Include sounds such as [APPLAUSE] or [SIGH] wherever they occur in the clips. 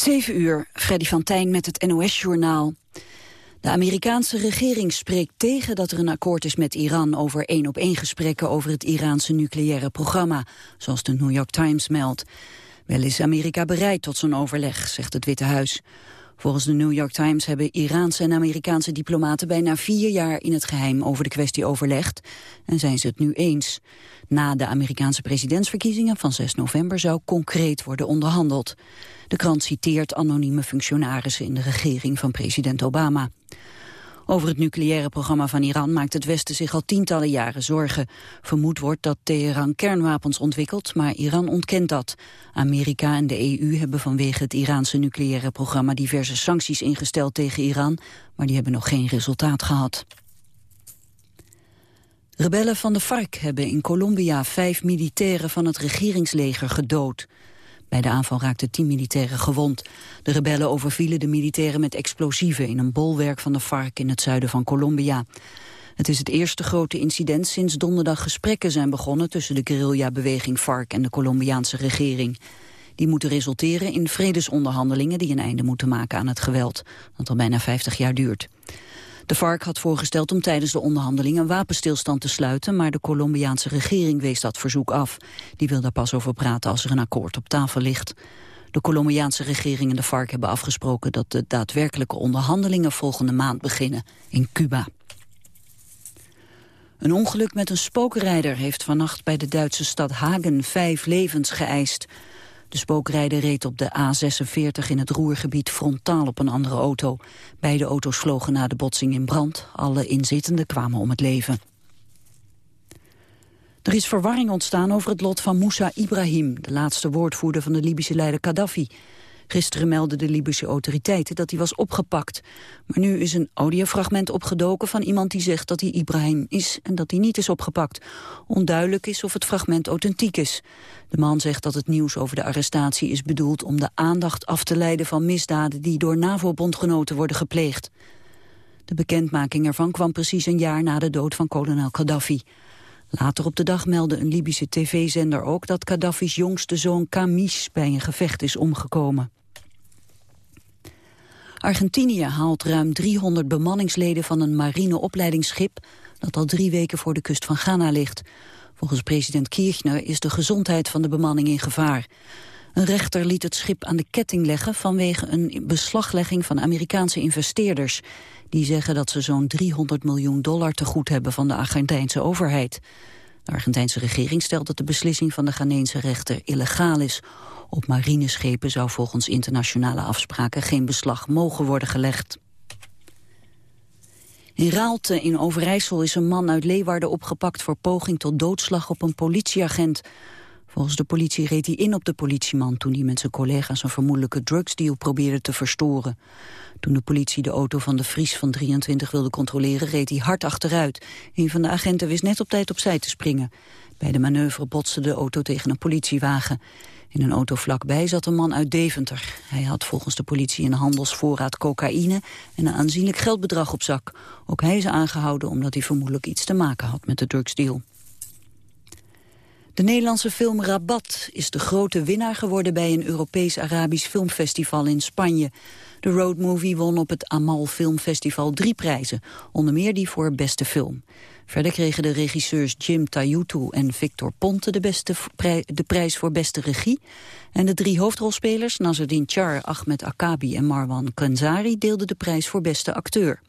7 uur, Freddy van Tijn met het NOS-journaal. De Amerikaanse regering spreekt tegen dat er een akkoord is met Iran over één-op-één gesprekken over het Iraanse nucleaire programma, zoals de New York Times meldt. Wel is Amerika bereid tot zo'n overleg, zegt het Witte Huis. Volgens de New York Times hebben Iraanse en Amerikaanse diplomaten bijna vier jaar in het geheim over de kwestie overlegd en zijn ze het nu eens. Na de Amerikaanse presidentsverkiezingen van 6 november zou concreet worden onderhandeld. De krant citeert anonieme functionarissen in de regering van president Obama. Over het nucleaire programma van Iran maakt het Westen zich al tientallen jaren zorgen. Vermoed wordt dat Teheran kernwapens ontwikkelt, maar Iran ontkent dat. Amerika en de EU hebben vanwege het Iraanse nucleaire programma diverse sancties ingesteld tegen Iran, maar die hebben nog geen resultaat gehad. Rebellen van de FARC hebben in Colombia vijf militairen van het regeringsleger gedood. Bij de aanval raakten tien militairen gewond. De rebellen overvielen de militairen met explosieven in een bolwerk van de FARC in het zuiden van Colombia. Het is het eerste grote incident sinds donderdag gesprekken zijn begonnen tussen de guerrilla-beweging FARC en de Colombiaanse regering. Die moeten resulteren in vredesonderhandelingen die een einde moeten maken aan het geweld, dat al bijna 50 jaar duurt. De FARC had voorgesteld om tijdens de onderhandelingen een wapenstilstand te sluiten, maar de Colombiaanse regering wees dat verzoek af. Die wil daar pas over praten als er een akkoord op tafel ligt. De Colombiaanse regering en de FARC hebben afgesproken dat de daadwerkelijke onderhandelingen volgende maand beginnen in Cuba. Een ongeluk met een spookrijder heeft vannacht bij de Duitse stad Hagen vijf levens geëist. De spookrijder reed op de A46 in het Roergebied frontaal op een andere auto. Beide auto's vlogen na de botsing in brand. Alle inzittenden kwamen om het leven. Er is verwarring ontstaan over het lot van Moussa Ibrahim... de laatste woordvoerder van de Libische leider Gaddafi. Gisteren meldden de Libische autoriteiten dat hij was opgepakt. Maar nu is een audiofragment opgedoken van iemand die zegt dat hij Ibrahim is en dat hij niet is opgepakt. Onduidelijk is of het fragment authentiek is. De man zegt dat het nieuws over de arrestatie is bedoeld om de aandacht af te leiden van misdaden die door NAVO-bondgenoten worden gepleegd. De bekendmaking ervan kwam precies een jaar na de dood van kolonel Gaddafi. Later op de dag meldde een Libische tv-zender ook dat Gaddafi's jongste zoon Kamis bij een gevecht is omgekomen. Argentinië haalt ruim 300 bemanningsleden van een marineopleidingsschip dat al drie weken voor de kust van Ghana ligt. Volgens president Kirchner is de gezondheid van de bemanning in gevaar. Een rechter liet het schip aan de ketting leggen vanwege een beslaglegging van Amerikaanse investeerders. Die zeggen dat ze zo'n 300 miljoen dollar te goed hebben van de Argentijnse overheid. De Argentijnse regering stelt dat de beslissing van de Ghanese rechter illegaal is. Op marineschepen zou volgens internationale afspraken geen beslag mogen worden gelegd. In Raalte in Overijssel is een man uit Leeuwarden opgepakt voor poging tot doodslag op een politieagent. Volgens de politie reed hij in op de politieman toen hij met zijn collega's een vermoedelijke drugsdeal probeerde te verstoren. Toen de politie de auto van de Vries van 23 wilde controleren, reed hij hard achteruit. Een van de agenten wist net op tijd opzij te springen. Bij de manoeuvre botste de auto tegen een politiewagen. In een auto vlakbij zat een man uit Deventer. Hij had volgens de politie een handelsvoorraad cocaïne en een aanzienlijk geldbedrag op zak. Ook hij is aangehouden omdat hij vermoedelijk iets te maken had met de drugsdeal. De Nederlandse film Rabat is de grote winnaar geworden bij een Europees-Arabisch filmfestival in Spanje. De roadmovie won op het Amal Filmfestival drie prijzen, onder meer die voor beste film. Verder kregen de regisseurs Jim Tayutu en Victor Ponte de, beste de prijs voor beste regie. En de drie hoofdrolspelers, Nazardin Char, Ahmed Akabi en Marwan Kenzari, deelden de prijs voor beste acteur.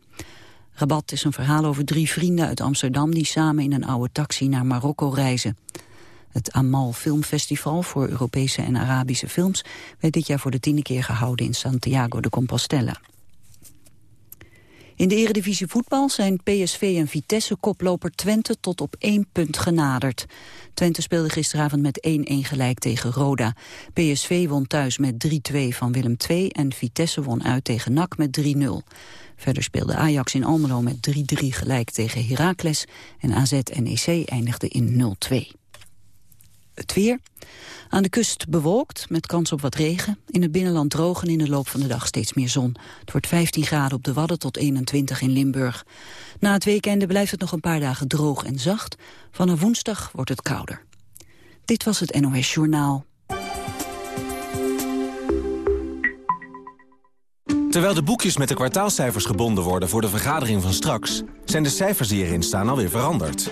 Rabat is een verhaal over drie vrienden uit Amsterdam die samen in een oude taxi naar Marokko reizen. Het Amal Filmfestival voor Europese en Arabische films werd dit jaar voor de tiende keer gehouden in Santiago de Compostela. In de eredivisie voetbal zijn PSV en Vitesse koploper Twente tot op één punt genaderd. Twente speelde gisteravond met 1-1 gelijk tegen Roda. PSV won thuis met 3-2 van Willem II en Vitesse won uit tegen NAC met 3-0. Verder speelde Ajax in Almelo met 3-3 gelijk tegen Heracles en AZ-NEC eindigde in 0-2. Het weer. Aan de kust bewolkt, met kans op wat regen. In het binnenland droog en in de loop van de dag steeds meer zon. Het wordt 15 graden op de Wadden tot 21 in Limburg. Na het weekende blijft het nog een paar dagen droog en zacht. Vanaf woensdag wordt het kouder. Dit was het NOS Journaal. Terwijl de boekjes met de kwartaalcijfers gebonden worden voor de vergadering van straks... zijn de cijfers die erin staan alweer veranderd.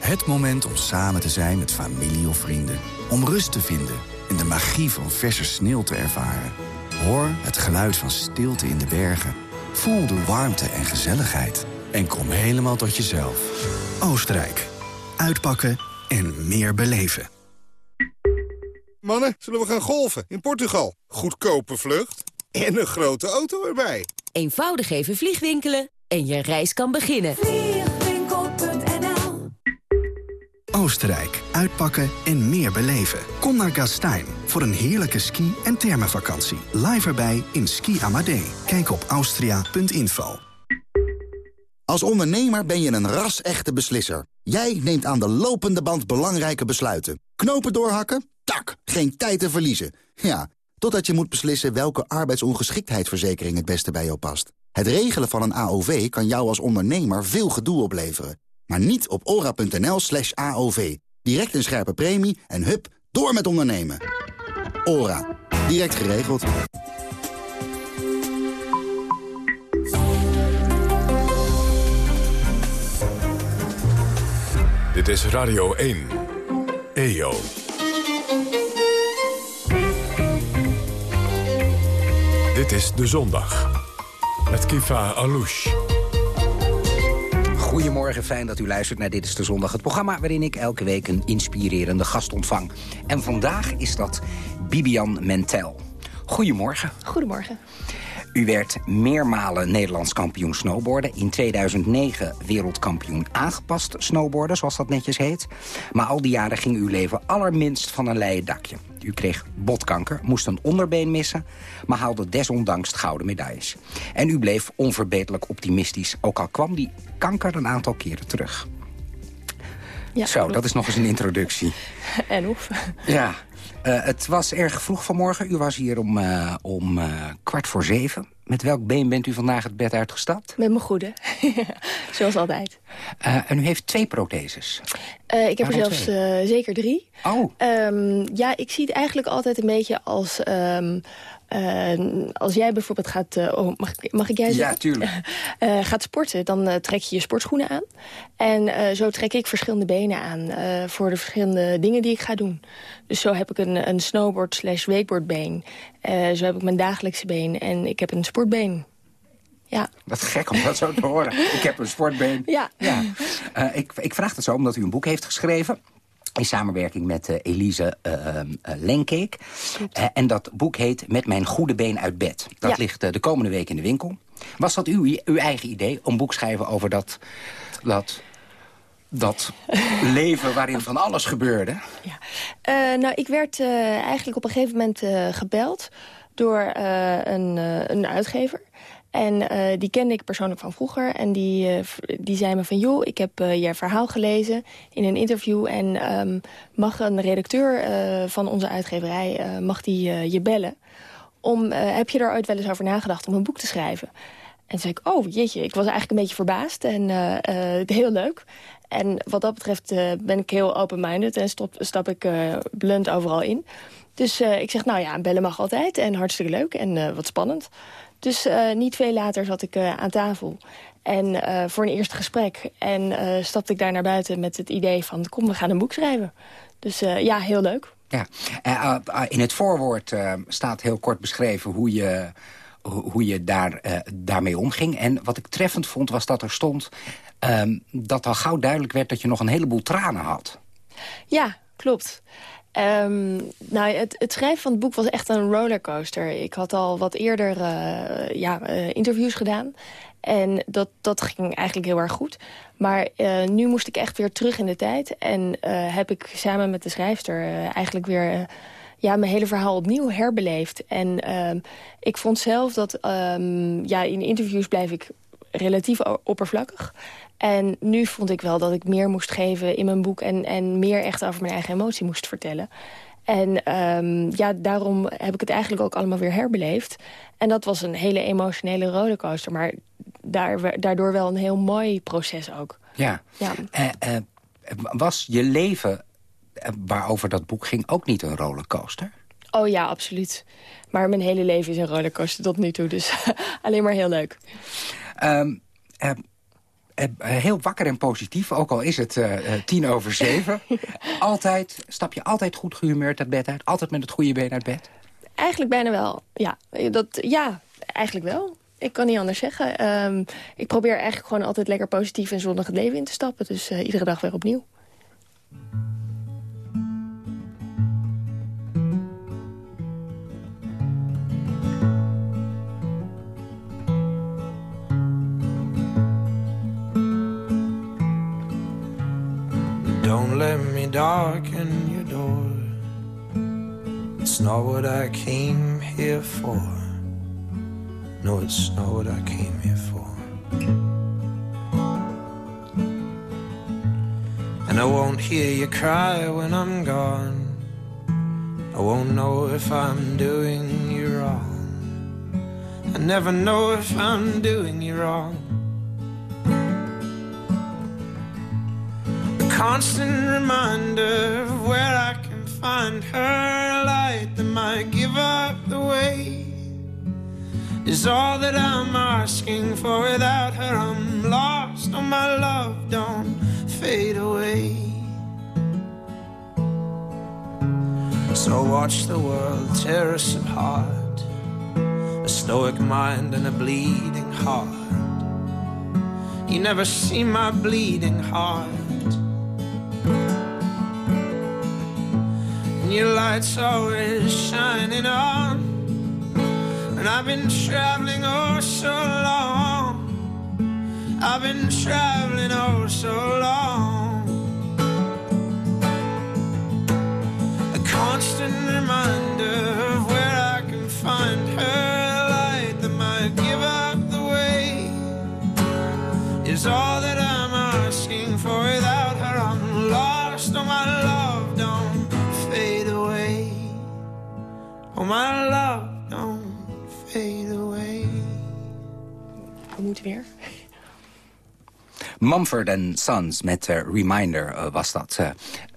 Het moment om samen te zijn met familie of vrienden. Om rust te vinden en de magie van verse sneeuw te ervaren. Hoor het geluid van stilte in de bergen. Voel de warmte en gezelligheid. En kom helemaal tot jezelf. Oostenrijk. Uitpakken en meer beleven. Mannen, zullen we gaan golfen in Portugal? Goedkope vlucht en een grote auto erbij. Eenvoudig even vliegwinkelen en je reis kan beginnen. Oostenrijk. Uitpakken en meer beleven. Kom naar Gastein voor een heerlijke ski- en thermenvakantie. Live erbij in Ski Amadee. Kijk op austria.info. Als ondernemer ben je een ras-echte beslisser. Jij neemt aan de lopende band belangrijke besluiten. Knopen doorhakken? Tak, geen tijd te verliezen. Ja, totdat je moet beslissen welke arbeidsongeschiktheidsverzekering het beste bij jou past. Het regelen van een AOV kan jou als ondernemer veel gedoe opleveren. Maar niet op ora.nl slash AOV. Direct een scherpe premie en hup, door met ondernemen. Ora. Direct geregeld. Dit is Radio 1. EO. Dit is De Zondag. Met Kifa Alouche. Goedemorgen, fijn dat u luistert naar Dit is de Zondag. Het programma waarin ik elke week een inspirerende gast ontvang. En vandaag is dat Bibian Mentel. Goedemorgen. Goedemorgen. U werd meermalen Nederlands kampioen snowboarden. In 2009 wereldkampioen aangepast snowboarden, zoals dat netjes heet. Maar al die jaren ging uw leven allerminst van een leien dakje. U kreeg botkanker, moest een onderbeen missen... maar haalde desondanks gouden medailles. En u bleef onverbeterlijk optimistisch... ook al kwam die kanker een aantal keren terug. Ja, Zo, dat is nog eens een introductie. [LAUGHS] En hoe? Ja, eh, het was erg vroeg vanmorgen. U was hier om, eh, om eh, kwart voor zeven. Met welk been bent u vandaag het bed uitgestapt? Met mijn goede. [LAUGHS] Zoals altijd. Eh, en u heeft twee protheses. Eh, ik heb er zelfs eh, zeker drie. Oh, Ehm, ja, ik zie het eigenlijk altijd een beetje als... ehm, eh, als jij bijvoorbeeld gaat... eh, oh, mag, ik- mag ik jij ja, tuurlijk. [LAUGHS] Eh, gaat sporten, dan trek je je sportschoenen aan. En zo trek ik verschillende benen aan voor de verschillende dingen die ik ga doen. Dus zo heb ik een, een snowboard slash wakeboardbeen. Zo heb ik mijn dagelijkse been en ik heb een sportbeen. Ja, Wat gek om dat zo te horen. [LAUGHS] Ik heb een sportbeen. ja. Ja. Ik, ik vraag het zo omdat u een boek heeft geschreven. In samenwerking met eh, Elise uh, uh, Lenkeek. Eh, en dat boek heet Met mijn goede been uit bed. Dat Ja. ligt eh, de komende week in de winkel. Was dat uw, uw eigen idee, een boek schrijven over dat... dat dat [LAUGHS] leven waarin van alles gebeurde. Ja. Eh, nou, ik werd eh, eigenlijk op een gegeven moment eh, gebeld door eh, een, eh, een uitgever. En eh, die kende ik persoonlijk van vroeger. En die, eh, die zei me van, joh, ik heb eh je verhaal gelezen in een interview. En ehm, mag een redacteur van onze uitgeverij, mag die je bellen? Om, heb je er ooit wel eens over nagedacht om een boek te schrijven? En toen zei ik, oh jeetje, ik was eigenlijk een beetje verbaasd en [LAUGHS] heel leuk. En wat dat betreft ben ik heel open-minded en stop, stap ik blunt overal in. Dus ik zeg, nou ja, bellen mag altijd en hartstikke leuk en wat spannend. Dus eh, niet veel later zat ik eh, aan tafel en eh, voor een eerste gesprek. En stapte ik daar naar buiten met het idee van, kom, we gaan een boek schrijven. Dus ja, heel leuk. Ja. In het voorwoord staat heel kort beschreven hoe je, hoe je daar, daarmee omging. En wat ik treffend vond was dat er stond... ehm, dat al gauw duidelijk werd dat je nog een heleboel tranen had. Ja, klopt. Ehm, nou, het, het schrijven van het boek was echt een rollercoaster. Ik had al wat eerder eh, ja, eh, interviews gedaan. En dat, dat ging eigenlijk heel erg goed. Maar eh, nu moest ik echt weer terug in de tijd. En heb ik samen met de schrijfster eigenlijk weer... ja, mijn hele verhaal opnieuw herbeleefd. En ehm, ik vond zelf dat... ehm, ja, in interviews blijf ik relatief oppervlakkig. En nu vond ik wel dat ik meer moest geven in mijn boek... en, en meer echt over mijn eigen emotie moest vertellen. En um, ja, daarom heb ik het eigenlijk ook allemaal weer herbeleefd. En dat was een hele emotionele rollercoaster. Maar daardoor wel een heel mooi proces ook. Ja. ja. Uh, uh, was je leven eh, waarover dat boek ging ook niet een rollercoaster? Oh ja, absoluut. Maar mijn hele leven is een rollercoaster tot nu toe. Dus [LAUGHS] alleen maar heel leuk. Um, heel wakker en positief, ook al is het uh, tien over zeven. [LAUGHS] altijd, stap je altijd goed gehumeurd uit bed uit? Altijd met het goede been uit bed? Eigenlijk bijna wel, ja. Dat, ja, eigenlijk wel. Ik kan niet anders zeggen. Ehm, ik probeer eigenlijk gewoon altijd lekker positief en zonnig het leven in te stappen. Dus uh, iedere dag weer opnieuw. Don't let me darken your door. It's not what I came here for. No, it's not what I came here for. And I won't hear you cry when I'm gone. I won't know if I'm doing you wrong. I never know if I'm doing you wrong. Constant reminder of where I can find her. Light that might give up the way is all that I'm asking for. Without her, I'm lost. Oh, my love, don't fade away. So watch the world tear us apart. A stoic mind and a bleeding heart. You never see my bleeding heart. Your light's always shining on. And I've been traveling oh so long. I've been traveling oh so long. A constant reminder of where I can find her light that might give up the way is all that my love, don't fade away. We moeten weer. Mumford Sons met uh, Reminder uh, was dat.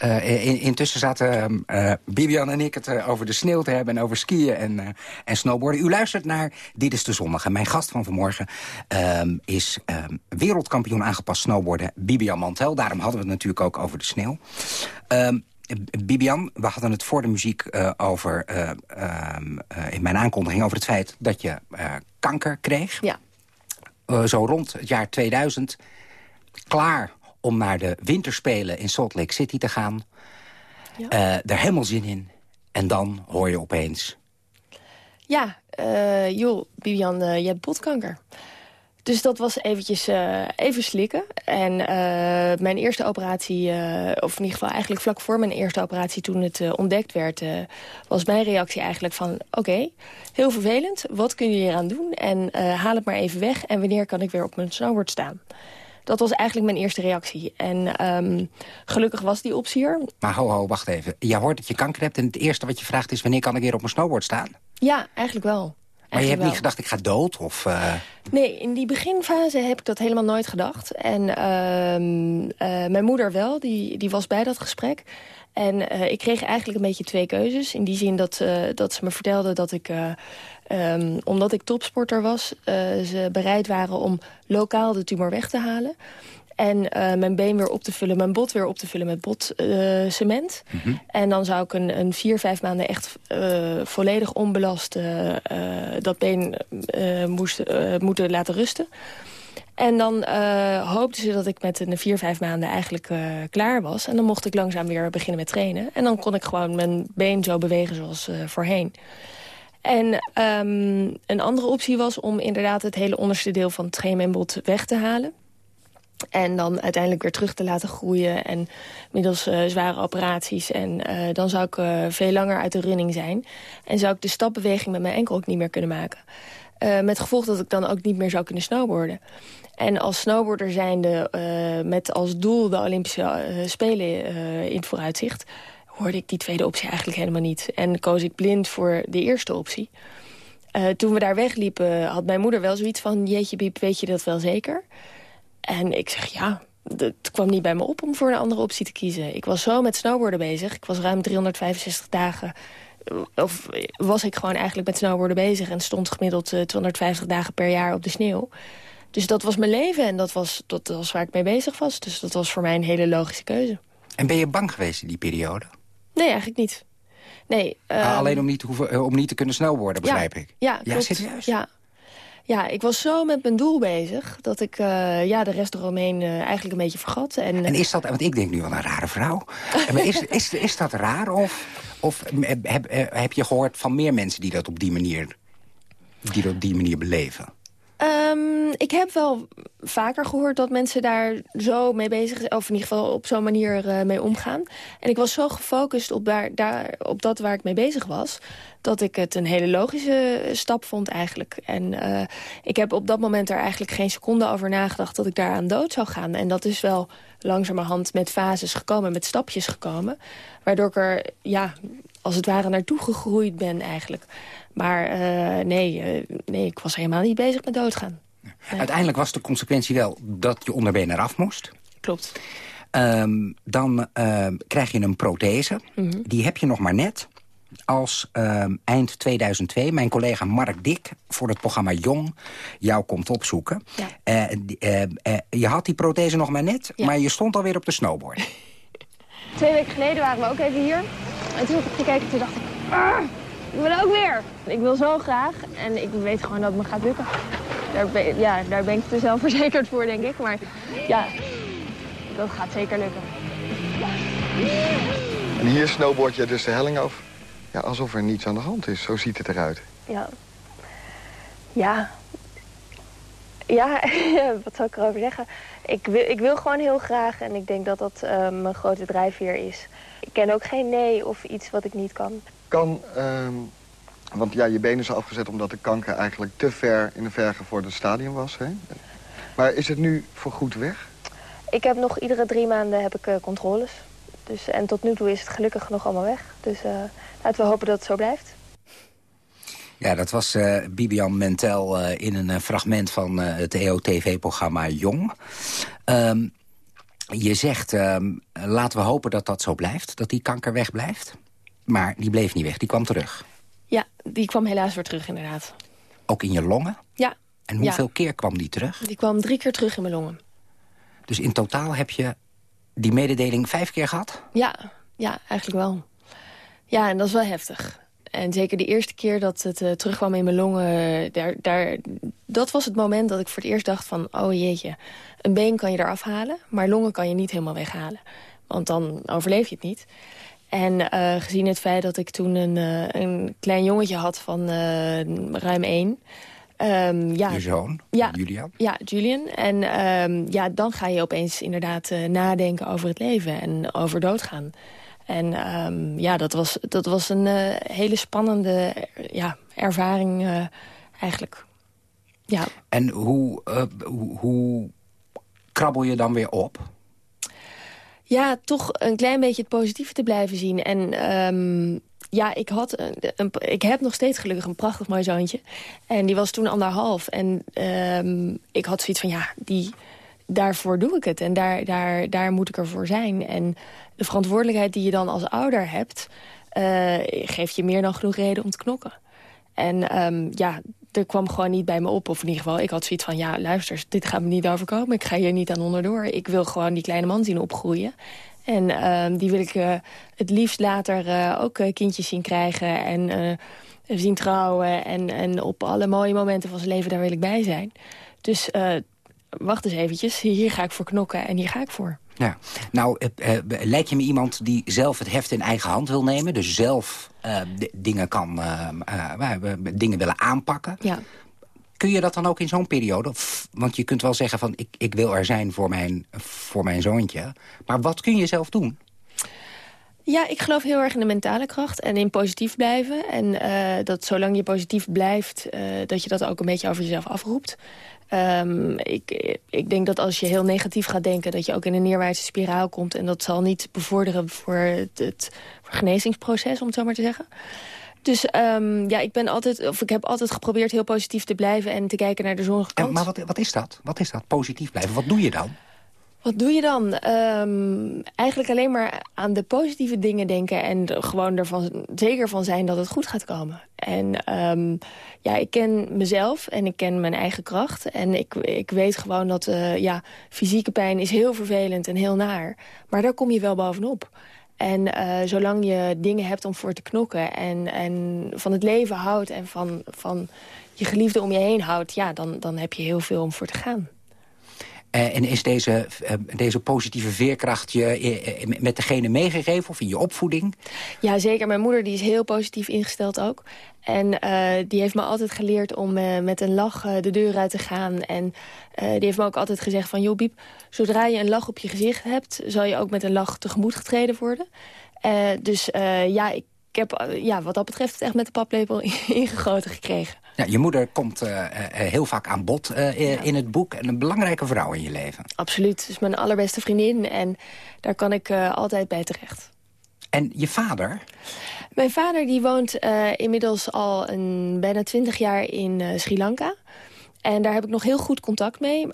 Uh, in, intussen zaten Bibian en ik het over de sneeuw te hebben... en over skiën en, en snowboarden. U luistert naar Dit is de Zondag. En mijn gast van vanmorgen ehm, is ehm, wereldkampioen aangepast snowboarden... Bibian Mantel. Daarom hadden we het natuurlijk ook over de sneeuw. Ehm, Bibian, we hadden het voor de muziek uh, over, uh, uh, in mijn aankondiging... over het feit dat je kanker kreeg. Ja. zo rond het jaar 2000. Klaar om naar de winterspelen in Salt Lake City te gaan. Ja. er helemaal zin in. En dan hoor je opeens... Ja, joh, Bibian, je hebt botkanker. Dus dat was eventjes uh, even slikken. En uh, mijn eerste operatie, uh, of in ieder geval eigenlijk vlak voor mijn eerste operatie... toen het ontdekt werd, was mijn reactie eigenlijk van... oké, heel vervelend, wat kun je hier aan doen? En haal het maar even weg en wanneer kan ik weer op mijn snowboard staan? Dat was eigenlijk mijn eerste reactie. En um, gelukkig was die optie er. Maar ho, ho, wacht even. Je hoort dat je kanker hebt en het eerste wat je vraagt is... wanneer kan ik weer op mijn snowboard staan? Ja, eigenlijk wel. Maar je hebt niet gedacht, ik ga dood? Of, uh... Nee, in die beginfase heb ik dat helemaal nooit gedacht. En uh, uh, mijn moeder wel, die, die was bij dat gesprek. En uh, ik kreeg eigenlijk een beetje twee keuzes. In die zin dat, dat ze me vertelde dat ik, um, omdat ik topsporter was... ze bereid waren om lokaal de tumor weg te halen. En uh, mijn been weer op te vullen, mijn bot weer op te vullen met botcement. Uh, mm En dan zou ik een, een vier, vijf maanden echt uh, volledig onbelast dat been moest, moeten laten rusten. En dan hoopten ze dat ik met een vier, vijf maanden eigenlijk klaar was. En dan mocht ik langzaam weer beginnen met trainen. En dan kon ik gewoon mijn been zo bewegen zoals voorheen. En um, een andere optie was om inderdaad het hele onderste deel van het scheenbeenbot weg te halen. En dan uiteindelijk weer terug te laten groeien. En middels uh, zware operaties. En uh, dan zou ik uh, veel langer uit de running zijn. En zou ik de stapbeweging met mijn enkel ook niet meer kunnen maken. Met gevolg dat ik dan ook niet meer zou kunnen snowboarden. En als snowboarder zijnde met als doel de Olympische Spelen in het vooruitzicht... hoorde ik die tweede optie eigenlijk helemaal niet. En koos ik blind voor de eerste optie. toen we daar wegliepen had mijn moeder wel zoiets van... jeetje Biep, weet je dat wel zeker? En ik zeg ja, het kwam niet bij me op om voor een andere optie te kiezen. Ik was zo met snowboarden bezig. Ik was ruim 365 dagen... Of was ik gewoon eigenlijk met snowboarden bezig... en stond gemiddeld 250 dagen per jaar op de sneeuw. Dus dat was mijn leven en dat was, dat was waar ik mee bezig was. Dus dat was voor mij een hele logische keuze. En ben je bang geweest in die periode? Nee, eigenlijk niet. Nee, um... alleen om niet, te hoeven, eh, om niet te kunnen snowboarden, begrijp ja, ik. Ja, ja serieus? Ja. Ja, ik was zo met mijn doel bezig... dat ik uh, ja, de rest eromheen uh, eigenlijk een beetje vergat. En, en is dat, want ik denk nu wel een rare vrouw. [LAUGHS] is, is, is dat raar of, of heb, heb je gehoord van meer mensen die dat op die manier, die dat op die manier beleven? Um, ik heb wel vaker gehoord dat mensen daar zo mee bezig zijn... of in ieder geval op zo'n manier uh, mee omgaan. En ik was zo gefocust op, daar, daar, op dat waar ik mee bezig was... dat ik het een hele logische stap vond eigenlijk. En uh, ik heb op dat moment er eigenlijk geen seconde over nagedacht... dat ik daaraan dood zou gaan. En dat is wel langzamerhand met fases gekomen, met stapjes gekomen. Waardoor ik er, ja, als het ware naartoe gegroeid ben eigenlijk... Maar uh, nee, uh, nee, ik was helemaal niet bezig met doodgaan. Nee. Uiteindelijk was de consequentie wel dat je onderbeen eraf moest. Klopt. Um, dan uh, krijg je een prothese. Mm -hmm. Die heb je nog maar net. Als um, eind 2002 mijn collega Mark Dik voor het programma Jong jou komt opzoeken. Ja. je had die prothese nog maar net, ja. maar je stond alweer op de snowboard. [LAUGHS] Twee weken geleden waren we ook even hier. En toen heb ik gekeken en toen dacht ik... Ah! Ik wil ook weer. Ik wil zo graag en ik weet gewoon dat het me gaat lukken. Daar ben, ja, daar ben ik te zelfverzekerd [LAUGHS] voor, denk ik. Maar ja, dat gaat zeker lukken. En hier snowboard je dus de helling af. Ja, alsof er niets aan de hand is. Zo ziet het eruit. Ja. Ja. Ja, [LAUGHS] wat zou ik erover zeggen? Ik wil, ik wil gewoon heel graag en ik denk dat dat uh, mijn grote drijfveer is. Ik ken ook geen nee of iets wat ik niet kan kan... Um, want ja, je been is afgezet omdat de kanker eigenlijk te ver in de verge voor het stadium was. Hè? Maar is het nu voor goed weg? Ik heb nog iedere drie maanden heb ik uh, controles. Dus, en tot nu toe is het gelukkig nog allemaal weg. Dus uh, laten we hopen dat het zo blijft. Ja, dat was uh, Bibian Mentel in een fragment van het EO-TV-programma Jong. Um, je zegt, um, laten we hopen dat dat zo blijft, dat die kanker wegblijft. Maar die bleef niet weg, die kwam terug. Ja, die kwam helaas weer terug inderdaad. Ook in je longen? Ja. En hoeveel ja. keer kwam die terug? Die kwam drie keer terug in mijn longen. Dus in totaal heb je die mededeling vijf keer gehad? Ja, ja eigenlijk wel. Ja, en dat is wel heftig. En zeker de eerste keer dat het uh, terugkwam in mijn longen... Daar, daar, dat was het moment dat ik voor het eerst dacht van... oh jeetje, een been kan je eraf halen... maar longen kan je niet helemaal weghalen. Want dan overleef je het niet. En uh, gezien het feit dat ik toen een, uh, een klein jongetje had van uh, ruim één... Um, ja, Je zoon, ja, Julian? Ja, Julian. En um, ja, dan ga je opeens inderdaad nadenken over het leven en over doodgaan. En um, ja, dat was, dat was een hele spannende ja, ervaring eigenlijk. Ja. En hoe, hoe, hoe krabbel je dan weer op? Ja, toch een klein beetje het positieve te blijven zien. En um, ja, ik, had een, ik heb nog steeds gelukkig een prachtig mooi zoontje. En die was toen anderhalf. En um, ik had zoiets van, ja, die, daarvoor doe ik het. En daar, daar, daar moet ik ervoor zijn. En de verantwoordelijkheid die je dan als ouder hebt... Uh, geeft je meer dan genoeg reden om te knokken. En um, ja, er kwam gewoon niet bij me op. Of in ieder geval, ik had zoiets van, ja, luister, dit gaat me niet overkomen. Ik ga hier niet aan onderdoor. Ik wil gewoon die kleine man zien opgroeien. En uh, die wil ik uh, het liefst later uh, ook kindjes zien krijgen en zien trouwen. En, en op alle mooie momenten van zijn leven, daar wil ik bij zijn. Dus wacht eens eventjes, hier ga ik voor knokken en hier ga ik voor. Ja, nou uh, uh, lijkt je me iemand die zelf het heft in eigen hand wil nemen. Dus zelf uh, dingen kan, dingen willen aanpakken. Ja. Kun je dat dan ook in zo'n periode? Want je kunt wel zeggen van ik, ik wil er zijn voor mijn, voor mijn zoontje. Maar wat kun je zelf doen? Ja, ik geloof heel erg in de mentale kracht en in positief blijven. En uh, dat zolang je positief blijft, uh, dat je dat ook een beetje over jezelf afroept. Um, ik, ik denk dat als je heel negatief gaat denken... dat je ook in een neerwaartse spiraal komt. En dat zal niet bevorderen voor het, het genezingsproces, om het zo maar te zeggen. Dus um, ja, ik ben altijd, of ik heb altijd geprobeerd heel positief te blijven... en te kijken naar de zonnige kant. En, maar wat, wat is dat? Wat is dat, positief blijven? Wat doe je dan? Wat doe je dan? Um, eigenlijk alleen maar aan de positieve dingen denken... en gewoon ervan zeker van zijn dat het goed gaat komen. En um, ja, ik ken mezelf en ik ken mijn eigen kracht. En ik, ik weet gewoon dat uh, ja, fysieke pijn is heel vervelend en heel naar. Maar daar kom je wel bovenop. En uh, zolang je dingen hebt om voor te knokken... en, en van het leven houdt en van, van je geliefde om je heen houdt... ja, dan, dan heb je heel veel om voor te gaan. Uh, en is deze, uh, deze positieve veerkracht je uh, met degene meegegeven of in je opvoeding? Ja, zeker. Mijn moeder die is heel positief ingesteld ook. En die heeft me altijd geleerd om met een lach de deur uit te gaan. En die heeft me ook altijd gezegd van... joh, Biep, zodra je een lach op je gezicht hebt... zal je ook met een lach tegemoet getreden worden. dus ja, ik heb ja, wat dat betreft echt met de paplepel [LAUGHS] ingegoten gekregen. Ja, je moeder komt uh, heel vaak aan bod uh, ja. in het boek. En een belangrijke vrouw in je leven. Absoluut. Ze is mijn allerbeste vriendin. En daar kan ik altijd bij terecht. En je vader? Mijn vader die woont inmiddels al een, bijna twintig jaar in Sri Lanka. En daar heb ik nog heel goed contact mee.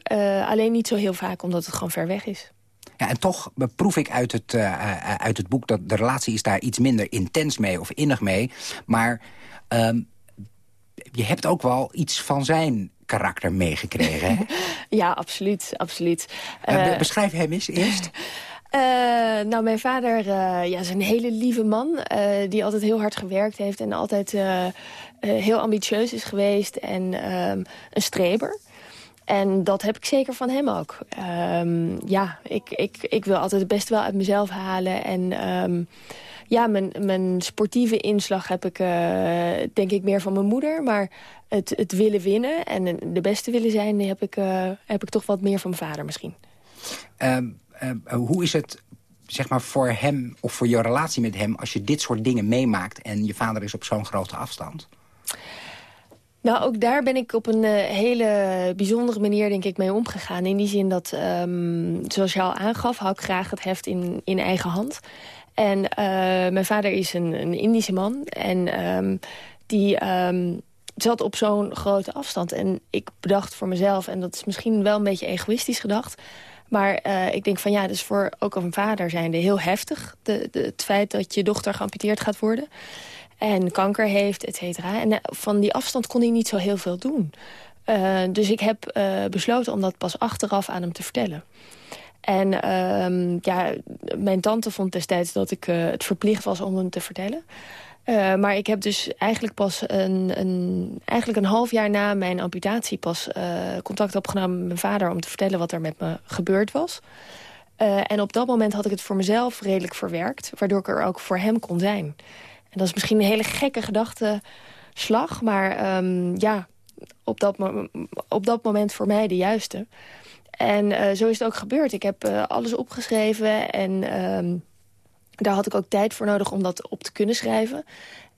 alleen niet zo heel vaak, omdat het gewoon ver weg is. Ja, en toch proef ik uit het, uit het boek dat de relatie is daar iets minder intens mee of innig mee. Maar um, je hebt ook wel iets van zijn karakter meegekregen, hè? [LAUGHS] ja, absoluut, absoluut. Uh, beschrijf hem eens eerst. Uh, [LAUGHS] nou, mijn vader uh, ja, is een hele lieve man... Uh, die altijd heel hard gewerkt heeft en altijd heel ambitieus is geweest... en um, een streber. En dat heb ik zeker van hem ook. Um, ja, ik, ik, ik wil altijd het beste wel uit mezelf halen. En um, ja, mijn, mijn sportieve inslag heb ik uh, denk ik meer van mijn moeder. Maar het, het willen winnen en de beste willen zijn... heb ik, uh, heb ik toch wat meer van mijn vader misschien. Um, hoe is het zeg maar, voor hem of voor je relatie met hem... als je dit soort dingen meemaakt en je vader is op zo'n grote afstand? Nou, ook daar ben ik op een uh, hele bijzondere manier denk ik mee omgegaan. In die zin dat, um, zoals je al aangaf, hou ik graag het heft in, in eigen hand. En uh, mijn vader is een, een Indische man. En um, die um, zat op zo'n grote afstand. En ik bedacht voor mezelf, en dat is misschien wel een beetje egoïstisch gedacht... Maar uh, ik denk van ja, dus voor ook een vader zijnde heel heftig. De, het feit dat je dochter geamputeerd gaat worden en kanker heeft, et cetera. En eh, van die afstand kon hij niet zo heel veel doen. Dus ik heb besloten om dat pas achteraf aan hem te vertellen. En uh, ja, mijn tante vond destijds dat ik het verplicht was om hem te vertellen. maar ik heb dus eigenlijk pas een, een, eigenlijk een half jaar na mijn amputatie... pas contact opgenomen met mijn vader om te vertellen wat er met me gebeurd was. en op dat moment had ik het voor mezelf redelijk verwerkt... waardoor ik er ook voor hem kon zijn. En dat is misschien een hele gekke gedachteslag, maar um, ja, op dat, op dat moment voor mij de juiste. En uh, zo is het ook gebeurd. Ik heb uh, alles opgeschreven en um, daar had ik ook tijd voor nodig om dat op te kunnen schrijven.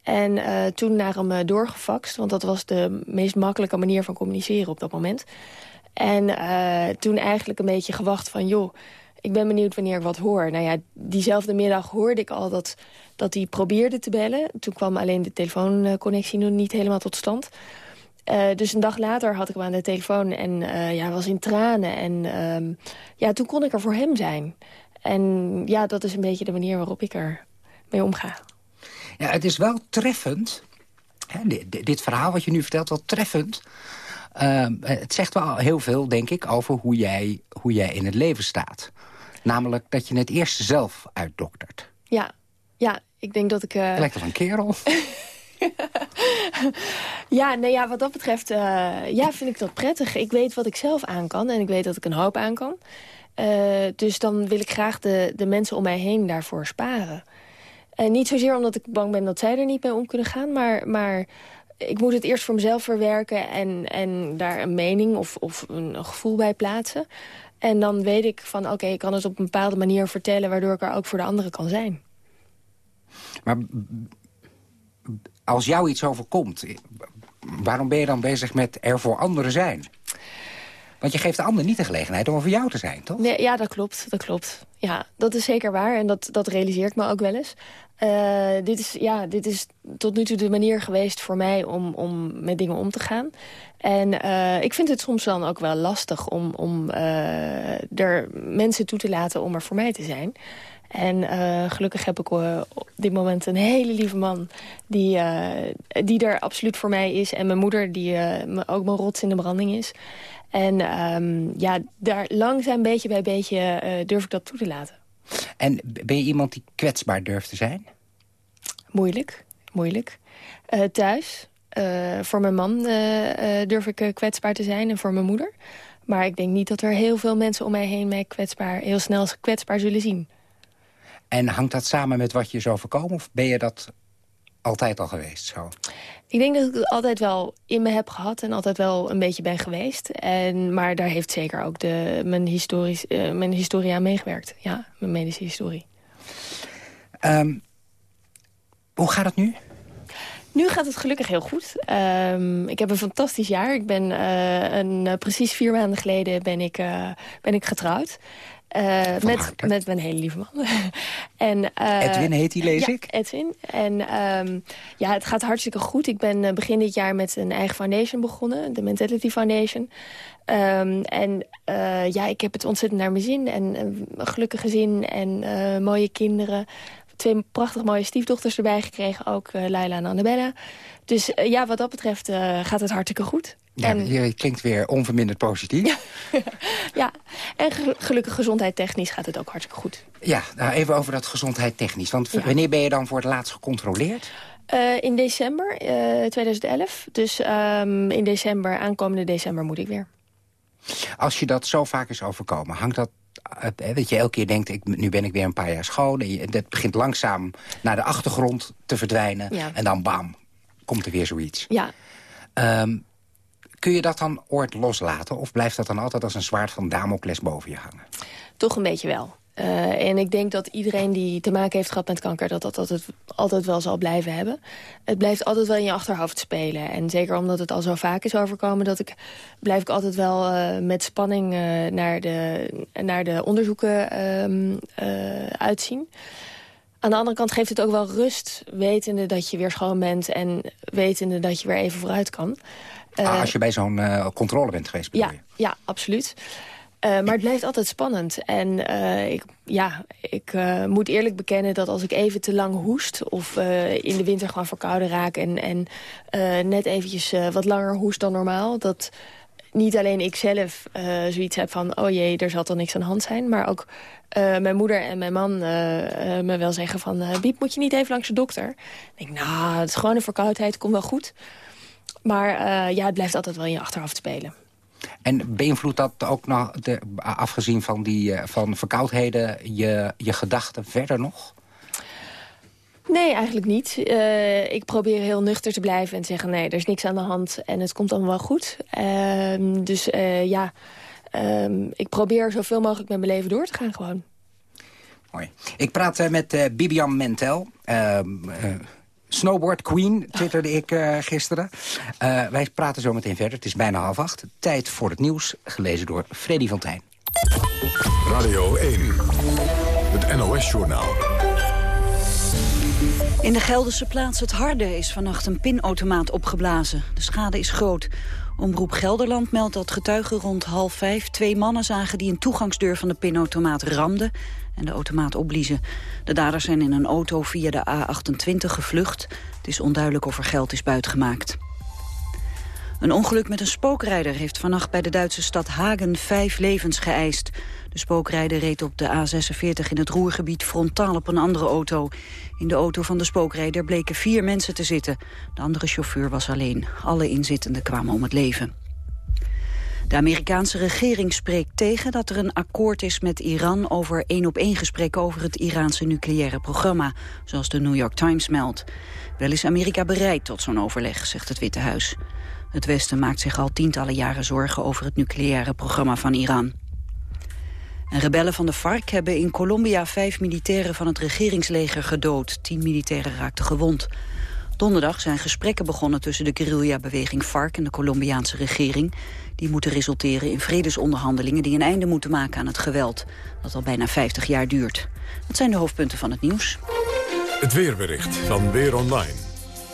En uh, toen naar hem doorgefaxt, want dat was de meest makkelijke manier van communiceren op dat moment. En toen eigenlijk een beetje gewacht van, joh, ik ben benieuwd wanneer ik wat hoor. Nou ja, diezelfde middag hoorde ik al dat, dat hij probeerde te bellen. Toen kwam alleen de telefoonconnectie nog niet helemaal tot stand. Uh, dus een dag later had ik hem aan de telefoon en uh, ja, was in tranen. En uh, ja, toen kon ik er voor hem zijn. En ja, dat is een beetje de manier waarop ik er mee omga. Ja, het is wel treffend, hè, dit, dit, verhaal wat je nu vertelt, wel treffend. Ehm, het zegt wel heel veel, denk ik, over hoe jij, hoe jij in het leven staat. Namelijk dat je het eerst zelf uitdoktert. Ja, ja ik denk dat ik... Uh... Lijkt wel een kerel. [LAUGHS] [LAUGHS] ja, nee, ja, wat dat betreft uh, ja, vind ik dat prettig. Ik weet wat ik zelf aan kan en ik weet dat ik een hoop aan kan. Uh, dus dan wil ik graag de, de mensen om mij heen daarvoor sparen. En niet zozeer omdat ik bang ben dat zij er niet mee om kunnen gaan... maar, maar ik moet het eerst voor mezelf verwerken en, en daar een mening of, of een gevoel bij plaatsen. En dan weet ik van, oké, ik kan het op een bepaalde manier vertellen... waardoor ik er ook voor de anderen kan zijn. Maar als jou iets overkomt, waarom ben je dan bezig met er voor anderen zijn? Want je geeft de ander niet de gelegenheid om voor jou te zijn, toch? Nee, ja, dat klopt. Dat klopt. Ja, dat is zeker waar. En dat, dat realiseer ik me ook wel eens. Uh, dit, is, ja, dit is tot nu toe de manier geweest voor mij om, om met dingen om te gaan. En uh, ik vind het soms dan ook wel lastig om, om uh, er mensen toe te laten om er voor mij te zijn. En gelukkig heb ik op dit moment een hele lieve man die, die er absoluut voor mij is. En mijn moeder die ook mijn rots in de branding is. En um, ja, daar langzaam beetje bij beetje durf ik dat toe te laten. En ben je iemand die kwetsbaar durft te zijn? Moeilijk, moeilijk. Thuis, voor mijn man durf ik kwetsbaar te zijn en voor mijn moeder. Maar ik denk niet dat er heel veel mensen om mij heen mij kwetsbaar, heel snel kwetsbaar zullen zien. En hangt dat samen met wat je is overkomen? Of ben je dat altijd al geweest zo? Ik denk dat ik het altijd wel in me heb gehad en altijd wel een beetje ben geweest. En, maar daar heeft zeker ook de, mijn, historisch, uh, mijn historie aan meegewerkt. Ja, mijn medische historie. Um, hoe gaat het nu? Nu gaat het gelukkig heel goed. Um, ik heb een fantastisch jaar. Ik ben uh, een, uh, precies vier maanden geleden ben ik, ben ik getrouwd. Uh, met, met mijn hele lieve man. [LAUGHS] en, uh, Edwin heet hij, lees ja, ik? Edwin. En um, ja, het gaat hartstikke goed. Ik ben uh, begin dit jaar met een eigen foundation begonnen. De Mentality Foundation. Um, en ja, ik heb het ontzettend naar mijn zin. En een gelukkige gezin en mooie kinderen. Twee prachtig mooie stiefdochters erbij gekregen. Ook Laila en Annabella. Dus ja, wat dat betreft gaat het hartstikke goed. Ja, en... je klinkt weer onverminderd positief. ja, [LAUGHS] en gelukkig gezondheid technisch gaat het ook hartstikke goed. Ja, nou even over dat gezondheid technisch. Want ja. wanneer ben je dan voor het laatst gecontroleerd? Uh, in december uh, 2011. Dus um, in december, aankomende december moet ik weer. Als je dat zo vaak is overkomen, hangt dat dat je elke keer denkt, ik, nu ben ik weer een paar jaar schoon. En dat begint langzaam naar de achtergrond te verdwijnen. Ja. En dan bam, komt er weer zoiets. Ja. Um, Kun je dat dan ooit loslaten? Of blijft dat dan altijd als een zwaard van Damocles boven je hangen? Toch een beetje wel. Uh, en ik denk dat iedereen die te maken heeft gehad met kanker... dat dat altijd, altijd wel zal blijven hebben. Het blijft altijd wel in je achterhoofd spelen. En zeker omdat het al zo vaak is overkomen... Dat ik, blijf ik altijd wel uh, met spanning uh, naar, de, naar de onderzoeken um, uitzien. Aan de andere kant geeft het ook wel rust... wetende dat je weer schoon bent... en wetende dat je weer even vooruit kan. Ah, als je bij zo'n controle bent geweest, ja, je? Ja, absoluut. Uh, maar het blijft altijd spannend. En uh, ik, ja, ik uh, moet eerlijk bekennen dat als ik even te lang hoest... of in de winter gewoon verkouden raak... en, en net eventjes wat langer hoest dan normaal... dat niet alleen ik zelf zoiets heb van... oh jee, er zal dan niks aan de hand zijn... maar ook mijn moeder en mijn man me wel zeggen van... Biep, moet je niet even langs de dokter? Ik denk, nou, het is gewoon een verkoudheid, komt wel goed... Maar ja, het blijft altijd wel in je achterhoofd spelen. En beïnvloedt dat ook nog, de, afgezien van, die, uh, van verkoudheden, je, je gedachten verder nog? Nee, eigenlijk niet. Uh, ik probeer heel nuchter te blijven en te zeggen... nee, er is niks aan de hand en het komt dan wel goed. Uh, dus ja, um, ik probeer zoveel mogelijk met mijn leven door te gaan gewoon. Mooi. Ik praat met Bibian Mentel... Snowboard Queen, twitterde ik uh, gisteren. Uh, wij praten zo meteen verder. Het is bijna half acht. Tijd voor het nieuws, gelezen door Freddy van Tijn. Radio 1, het NOS-journaal. In de Gelderse plaats Het Harde is vannacht een pinautomaat opgeblazen. De schade is groot. Omroep Gelderland meldt dat getuigen rond half vijf... twee mannen zagen die een toegangsdeur van de pinautomaat ramden en de automaat opbliezen. De daders zijn in een auto via de A28 gevlucht. Het is onduidelijk of er geld is buitgemaakt. Een ongeluk met een spookrijder heeft vannacht bij de Duitse stad Hagen vijf levens geëist. De spookrijder reed op de A46 in het Roergebied frontaal op een andere auto. In de auto van de spookrijder bleken vier mensen te zitten. De andere chauffeur was alleen. Alle inzittenden kwamen om het leven. De Amerikaanse regering spreekt tegen dat er een akkoord is met Iran over één-op-één gesprekken over het Iraanse nucleaire programma, zoals de New York Times meldt. Wel is Amerika bereid tot zo'n overleg, zegt het Witte Huis. Het Westen maakt zich al tientallen jaren zorgen over het nucleaire programma van Iran. En rebellen van de FARC hebben in Colombia vijf militairen van het regeringsleger gedood. Tien militairen raakten gewond. Donderdag zijn gesprekken begonnen tussen de guerrilla-beweging FARC en de Colombiaanse regering. Die moeten resulteren in vredesonderhandelingen die een einde moeten maken aan het geweld. Dat al bijna 50 jaar duurt. Dat zijn de hoofdpunten van het nieuws. Het weerbericht van Weer Online.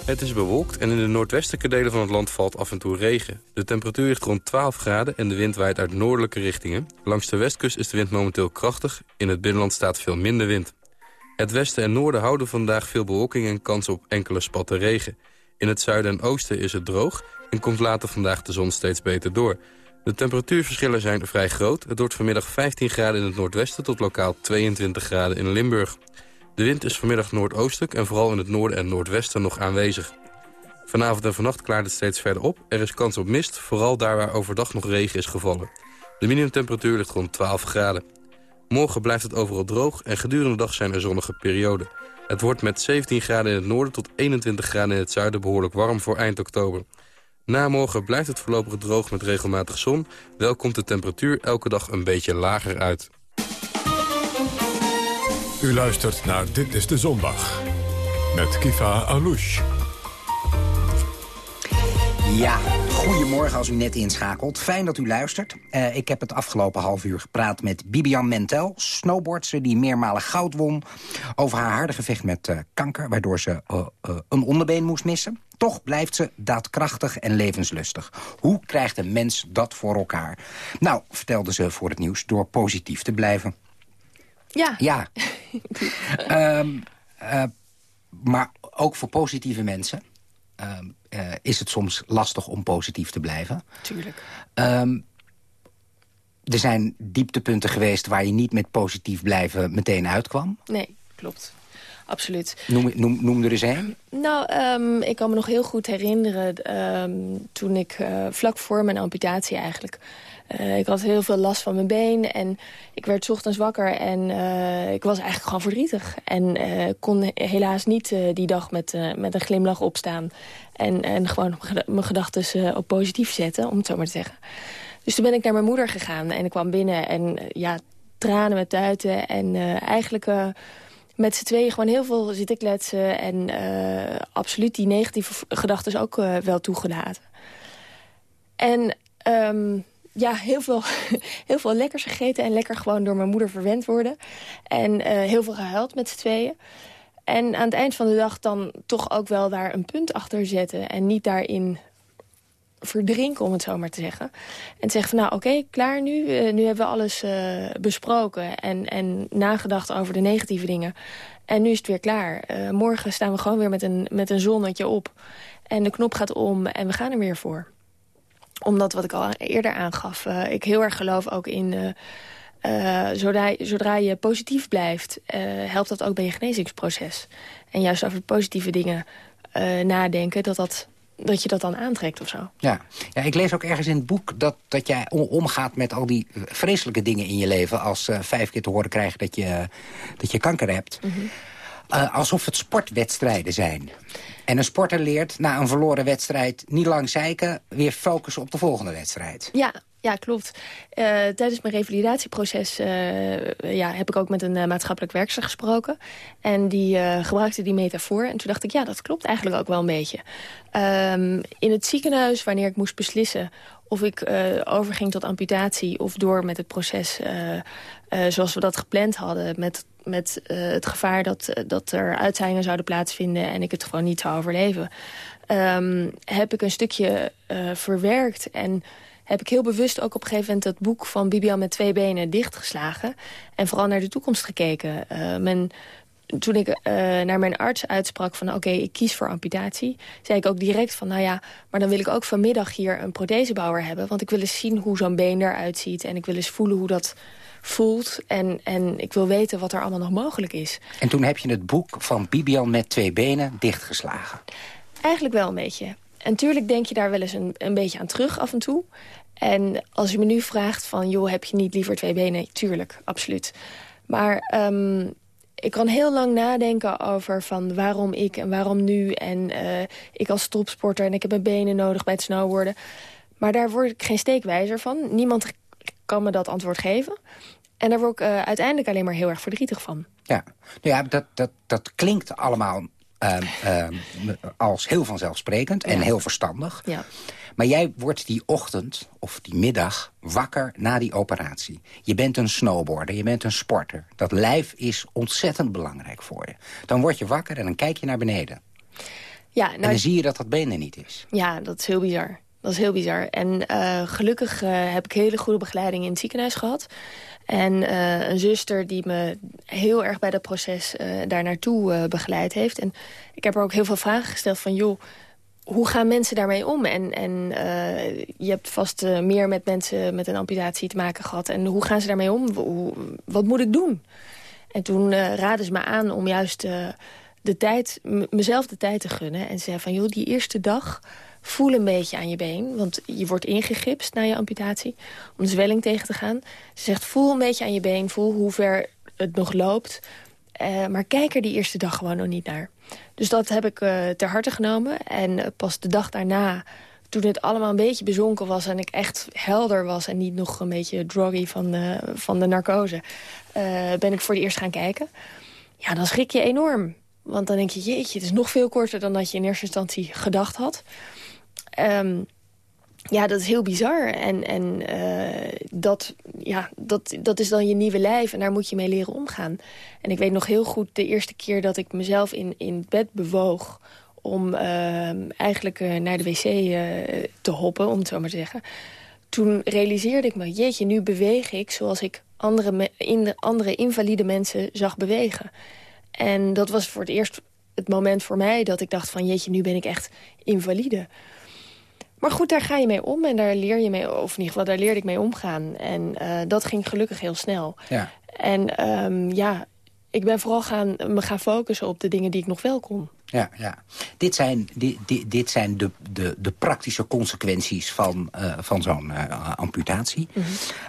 Het is bewolkt en in de noordwestelijke delen van het land valt af en toe regen. De temperatuur ligt rond 12 graden en de wind waait uit noordelijke richtingen. Langs de westkust is de wind momenteel krachtig. In het binnenland staat veel minder wind. Het westen en noorden houden vandaag veel bewolking en kans op enkele spatten regen. In het zuiden en oosten is het droog en komt later vandaag de zon steeds beter door. De temperatuurverschillen zijn vrij groot. Het wordt vanmiddag 15 graden in het noordwesten tot lokaal 22 graden in Limburg. De wind is vanmiddag noordoostelijk en vooral in het noorden en noordwesten nog aanwezig. Vanavond en vannacht klaart het steeds verder op. Er is kans op mist, vooral daar waar overdag nog regen is gevallen. De minimumtemperatuur ligt rond 12 graden. Morgen blijft het overal droog en gedurende de dag zijn er zonnige perioden. Het wordt met 17 graden in het noorden tot 21 graden in het zuiden behoorlijk warm voor eind oktober. Na morgen blijft het voorlopig droog met regelmatig zon. Wel komt de temperatuur elke dag een beetje lager uit. U luistert naar Dit is de Zondag. Met Kifa Alouche. Ja, goedemorgen als u net inschakelt. Fijn dat u luistert. Uh, ik heb het afgelopen half uur gepraat met Bibian Mentel, snowboardster die meermalen goud won... over haar harde gevecht met uh, kanker, waardoor ze uh, een onderbeen moest missen. Toch blijft ze daadkrachtig en levenslustig. Hoe krijgt een mens dat voor elkaar? Nou, vertelde ze voor het nieuws, door positief te blijven. Ja. Ja. um, [LAUGHS] maar ook voor positieve mensen... Um, uh, is het soms lastig om positief te blijven. Tuurlijk. Um, er zijn dieptepunten geweest waar je niet met positief blijven meteen uitkwam. Nee, klopt. Absoluut. Noem, noem, noem er eens een. Nou, um, ik kan me nog heel goed herinneren... Um, toen ik uh, vlak voor mijn amputatie eigenlijk... Uh, ik had heel veel last van mijn been en ik werd ochtends wakker en uh, ik was eigenlijk gewoon verdrietig. En kon helaas niet die dag met, met een glimlach opstaan. En, en gewoon mijn gedachten op positief zetten, om het zo maar te zeggen. Dus toen ben ik naar mijn moeder gegaan en ik kwam binnen en ja, tranen met tuiten. En eigenlijk met z'n tweeën gewoon heel veel zitten kletsen. En absoluut die negatieve gedachten ook wel toegelaten. En... Um, ja, heel veel, [LAUGHS] heel veel lekkers gegeten en lekker gewoon door mijn moeder verwend worden. En uh, heel veel gehuild met z'n tweeën. En aan het eind van de dag dan toch ook wel daar een punt achter zetten. En niet daarin verdrinken, om het zo maar te zeggen. En zeggen van, nou oké, klaar nu. Uh, nu hebben we alles uh, besproken en, en nagedacht over de negatieve dingen. En nu is het weer klaar. Uh, morgen staan we gewoon weer met een, met een zonnetje op. En de knop gaat om en we gaan er weer voor omdat, wat ik al eerder aangaf, ik heel erg geloof ook in... Zodra, zodra, je positief blijft, helpt dat ook bij je genezingsproces. En juist over positieve dingen nadenken, dat, dat, dat je dat dan aantrekt of zo. Ja. ja, ik lees ook ergens in het boek dat, dat jij omgaat met al die vreselijke dingen in je leven... als vijf keer te horen krijgen dat je, dat je kanker hebt. Mm -hmm. alsof het sportwedstrijden zijn. En een sporter leert na een verloren wedstrijd niet lang zeiken... weer focussen op de volgende wedstrijd. Ja, ja, klopt. Uh, tijdens mijn revalidatieproces uh, ja, heb ik ook met een uh, maatschappelijk werkster gesproken. En die gebruikte die metafoor. En toen dacht ik, ja, dat klopt eigenlijk ook wel een beetje. Um, in het ziekenhuis, wanneer ik moest beslissen of ik overging tot amputatie... of door met het proces zoals we dat gepland hadden... met met het gevaar dat, dat er uitzaaiingen zouden plaatsvinden... en ik het gewoon niet zou overleven... Um, heb ik een stukje verwerkt en heb ik heel bewust ook op een gegeven moment... het boek van Bibian met twee benen dichtgeslagen... en vooral naar de toekomst gekeken. Men, toen ik uh, naar mijn arts uitsprak van oké, okay, ik kies voor amputatie... zei ik ook direct van nou ja, maar dan wil ik ook vanmiddag hier een prothesebouwer hebben... want ik wil eens zien hoe zo'n been eruit ziet... en ik wil eens voelen hoe dat voelt. En, en ik wil weten wat er allemaal nog mogelijk is. En toen heb je het boek van Bibian met twee benen dichtgeslagen. Eigenlijk wel een beetje. En tuurlijk denk je daar wel eens een, een beetje aan terug af en toe. En als je me nu vraagt van, joh, heb je niet liever twee benen? Tuurlijk, absoluut. Maar um, ik kan heel lang nadenken over van waarom ik en waarom nu. En uh, ik als topsporter en ik heb mijn benen nodig bij het snowboarden. Maar daar word ik geen steekwijzer van. Niemand kan me dat antwoord geven. En daar word ik uh, uiteindelijk alleen maar heel erg verdrietig van. Ja, nou ja dat, dat, dat klinkt allemaal uh, uh, als heel vanzelfsprekend en heel verstandig. Ja. Maar jij wordt die ochtend of die middag wakker na die operatie. Je bent een snowboarder, je bent een sporter. Dat lijf is ontzettend belangrijk voor je. Dan word je wakker en dan kijk je naar beneden. Ja, nou, en dan zie je dat dat been er niet is. Ja, dat is heel bizar. Dat is heel bizar. En uh, gelukkig uh, heb ik hele goede begeleiding in het ziekenhuis gehad. En uh, een zuster die me heel erg bij dat proces daar naartoe begeleid heeft. En ik heb er ook heel veel vragen gesteld van... joh, hoe gaan mensen daarmee om? En, en uh, je hebt vast uh, meer met mensen met een amputatie te maken gehad. En hoe gaan ze daarmee om? Wat moet ik doen? En toen uh, raadden ze me aan om juist de tijd, mezelf de tijd te gunnen. En ze zei van, joh, die eerste dag voel een beetje aan je been. Want je wordt ingegipst na je amputatie. Om de zwelling tegen te gaan. Ze zegt, voel een beetje aan je been. Voel hoe ver het nog loopt. Maar kijk er die eerste dag gewoon nog niet naar. Dus dat heb ik uh, ter harte genomen. En uh, pas de dag daarna, toen het allemaal een beetje bezonken was... en ik echt helder was en niet nog een beetje droggy van, uh, van de narcose... ben ik voor het eerst gaan kijken. Ja, dan schrik je enorm. Want dan denk je, jeetje, het is nog veel korter... dan dat je in eerste instantie gedacht had. Um, ja, dat is heel bizar. En, en uh, dat, ja, dat, dat is dan je nieuwe lijf en daar moet je mee leren omgaan. En ik weet nog heel goed de eerste keer dat ik mezelf in, in bed bewoog... om uh, eigenlijk uh, naar de wc te hoppen, om het zo maar te zeggen. Toen realiseerde ik me, jeetje, nu beweeg ik zoals ik andere, in, andere invalide mensen zag bewegen. En dat was voor het eerst het moment voor mij dat ik dacht van... jeetje, nu ben ik echt invalide. Maar goed, daar ga je mee om en daar leer je mee, of in ieder geval daar leerde ik mee omgaan. En uh, dat ging gelukkig heel snel. Ja. En um, ja, ik ben vooral gaan, me gaan focussen op de dingen die ik nog wel kon. Ja, ja. Dit zijn, dit, dit, dit zijn de, de, de praktische consequenties van, uh, van zo'n uh, amputatie. Mm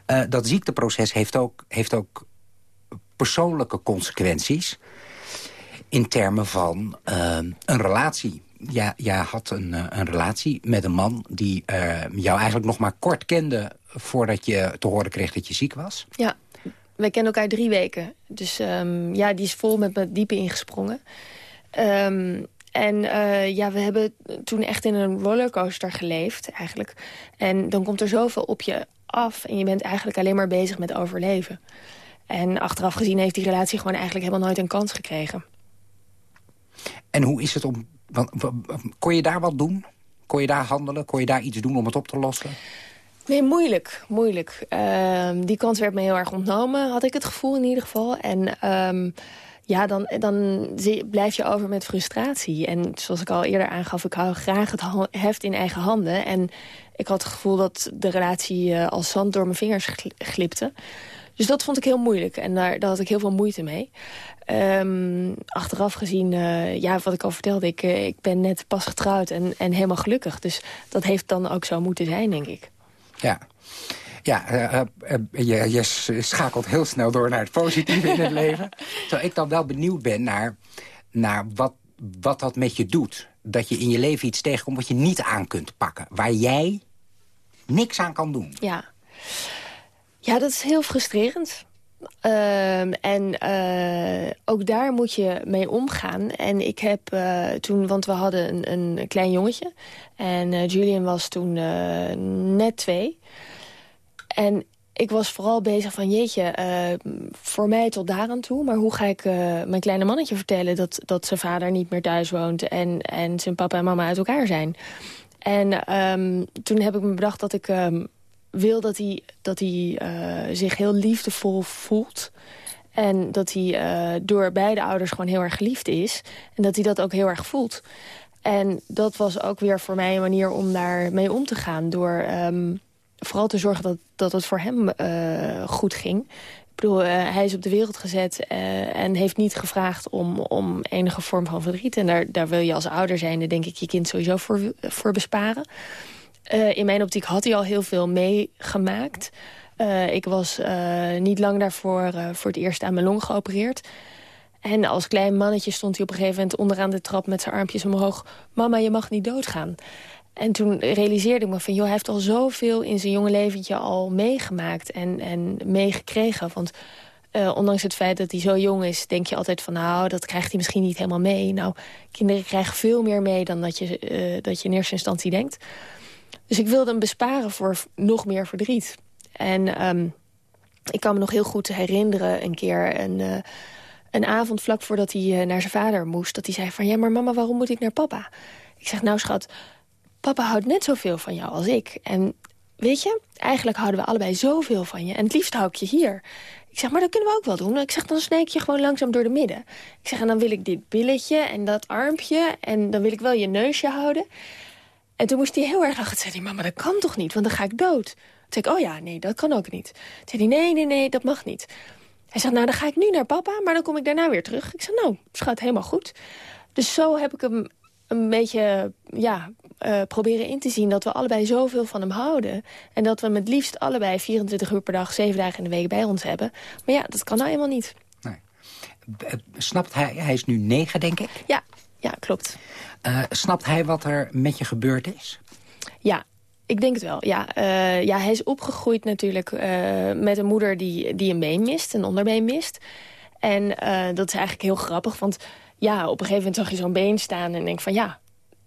-hmm. dat ziekteproces heeft ook, heeft ook persoonlijke consequenties... in termen van een relatie ja, jij had een, eh, een relatie met een man die uh, jou eigenlijk nog maar kort kende... voordat je te horen kreeg dat je ziek was. Ja, wij kennen elkaar drie weken. Dus um, ja, die is vol met me diepe ingesprongen. Um, en uh, ja, we hebben toen echt in een rollercoaster geleefd eigenlijk. En dan komt er zoveel op je af en je bent eigenlijk alleen maar bezig met overleven. En achteraf gezien heeft die relatie gewoon eigenlijk helemaal nooit een kans gekregen. En hoe is het om kon je daar wat doen? Kon je daar handelen? Kon je daar iets doen om het op te lossen? Nee, moeilijk. moeilijk. Uh, die kans werd me heel erg ontnomen, had ik het gevoel in ieder geval. En um, ja, dan, dan blijf je over met frustratie. En zoals ik al eerder aangaf, ik hou graag het heft in eigen handen. En ik had het gevoel dat de relatie uh, als zand door mijn vingers glipte. Dus dat vond ik heel moeilijk en daar, daar had ik heel veel moeite mee. Um, achteraf gezien, uh, ja, wat ik al vertelde, ik, uh, ik ben net pas getrouwd en, en helemaal gelukkig. Dus dat heeft dan ook zo moeten zijn, denk ik. Ja. Ja, uh, je, je schakelt heel snel door naar het positieve in het [LAUGHS] leven. Terwijl ik dan wel benieuwd ben naar, naar wat, wat dat met je doet. Dat je in je leven iets tegenkomt wat je niet aan kunt pakken. Waar jij niks aan kan doen. Ja. Ja, dat is heel frustrerend. Uh, en uh, ook daar moet je mee omgaan. En ik heb uh, toen, want we hadden een, een klein jongetje. En uh, Julian was toen net twee. En ik was vooral bezig van, jeetje, voor mij tot daar aan toe. Maar hoe ga ik mijn kleine mannetje vertellen dat, dat zijn vader niet meer thuis woont... en, en zijn papa en mama uit elkaar zijn? En um, toen heb ik me bedacht dat ik... Um, wil dat hij, dat hij uh, zich heel liefdevol voelt. En dat hij uh, door beide ouders gewoon heel erg geliefd is. En dat hij dat ook heel erg voelt. En dat was ook weer voor mij een manier om daar mee om te gaan. Door um, vooral te zorgen dat, dat het voor hem uh, goed ging. Ik bedoel, hij is op de wereld gezet en heeft niet gevraagd om, om enige vorm van verdriet. En daar, daar wil je als ouder zijn, denk ik, je kind sowieso voor, voor besparen. Uh, in mijn optiek had hij al heel veel meegemaakt. Uh, ik was uh, niet lang daarvoor voor het eerst aan mijn long geopereerd. En als klein mannetje stond hij op een gegeven moment onderaan de trap met zijn armpjes omhoog. Mama, je mag niet doodgaan. En toen realiseerde ik me van, joh, hij heeft al zoveel in zijn jonge leventje al meegemaakt en, en meegekregen. Want ondanks het feit dat hij zo jong is, denk je altijd van... nou, dat krijgt hij misschien niet helemaal mee. Nou, kinderen krijgen veel meer mee dan dat je, dat je in eerste instantie denkt. Dus ik wilde hem besparen voor nog meer verdriet. En um, ik kan me nog heel goed herinneren een keer... een, uh, een avond vlak voordat hij naar zijn vader moest... dat hij zei van, ja, maar mama, waarom moet ik naar papa? Ik zeg, nou schat, papa houdt net zoveel van jou als ik. En weet je, eigenlijk houden we allebei zoveel van je. En het liefst hou ik je hier. Ik zeg, maar dat kunnen we ook wel doen. Ik zeg, dan sneek je gewoon langzaam door de midden. Ik zeg, en dan wil ik dit billetje en dat armpje... en dan wil ik wel je neusje houden. En toen moest hij heel erg lachen. Toen zei hij, mama, dat kan toch niet, want dan ga ik dood. Toen zei ik, oh ja, nee, dat kan ook niet. Toen zei hij, nee, nee, nee, dat mag niet. Hij zegt, nou, dan ga ik nu naar papa, maar dan kom ik daarna weer terug. Ik zeg, nou, schat, helemaal goed. Dus zo heb ik hem een beetje ja, uh, proberen in te zien... dat we allebei zoveel van hem houden. En dat we hem het liefst allebei 24 uur per dag... zeven dagen in de week bij ons hebben. Maar ja, dat kan nou eenmaal niet. Nee. Snapt hij, hij is nu negen, denk ik? Ja, ja klopt. Uh, snapt hij wat er met je gebeurd is? Ja, ik denk het wel, ja. Uh, ja hij is opgegroeid natuurlijk met een moeder die, die een been mist, een onderbeen mist. En dat is eigenlijk heel grappig, want ja, op een gegeven moment zag je zo'n been staan en denk van ja,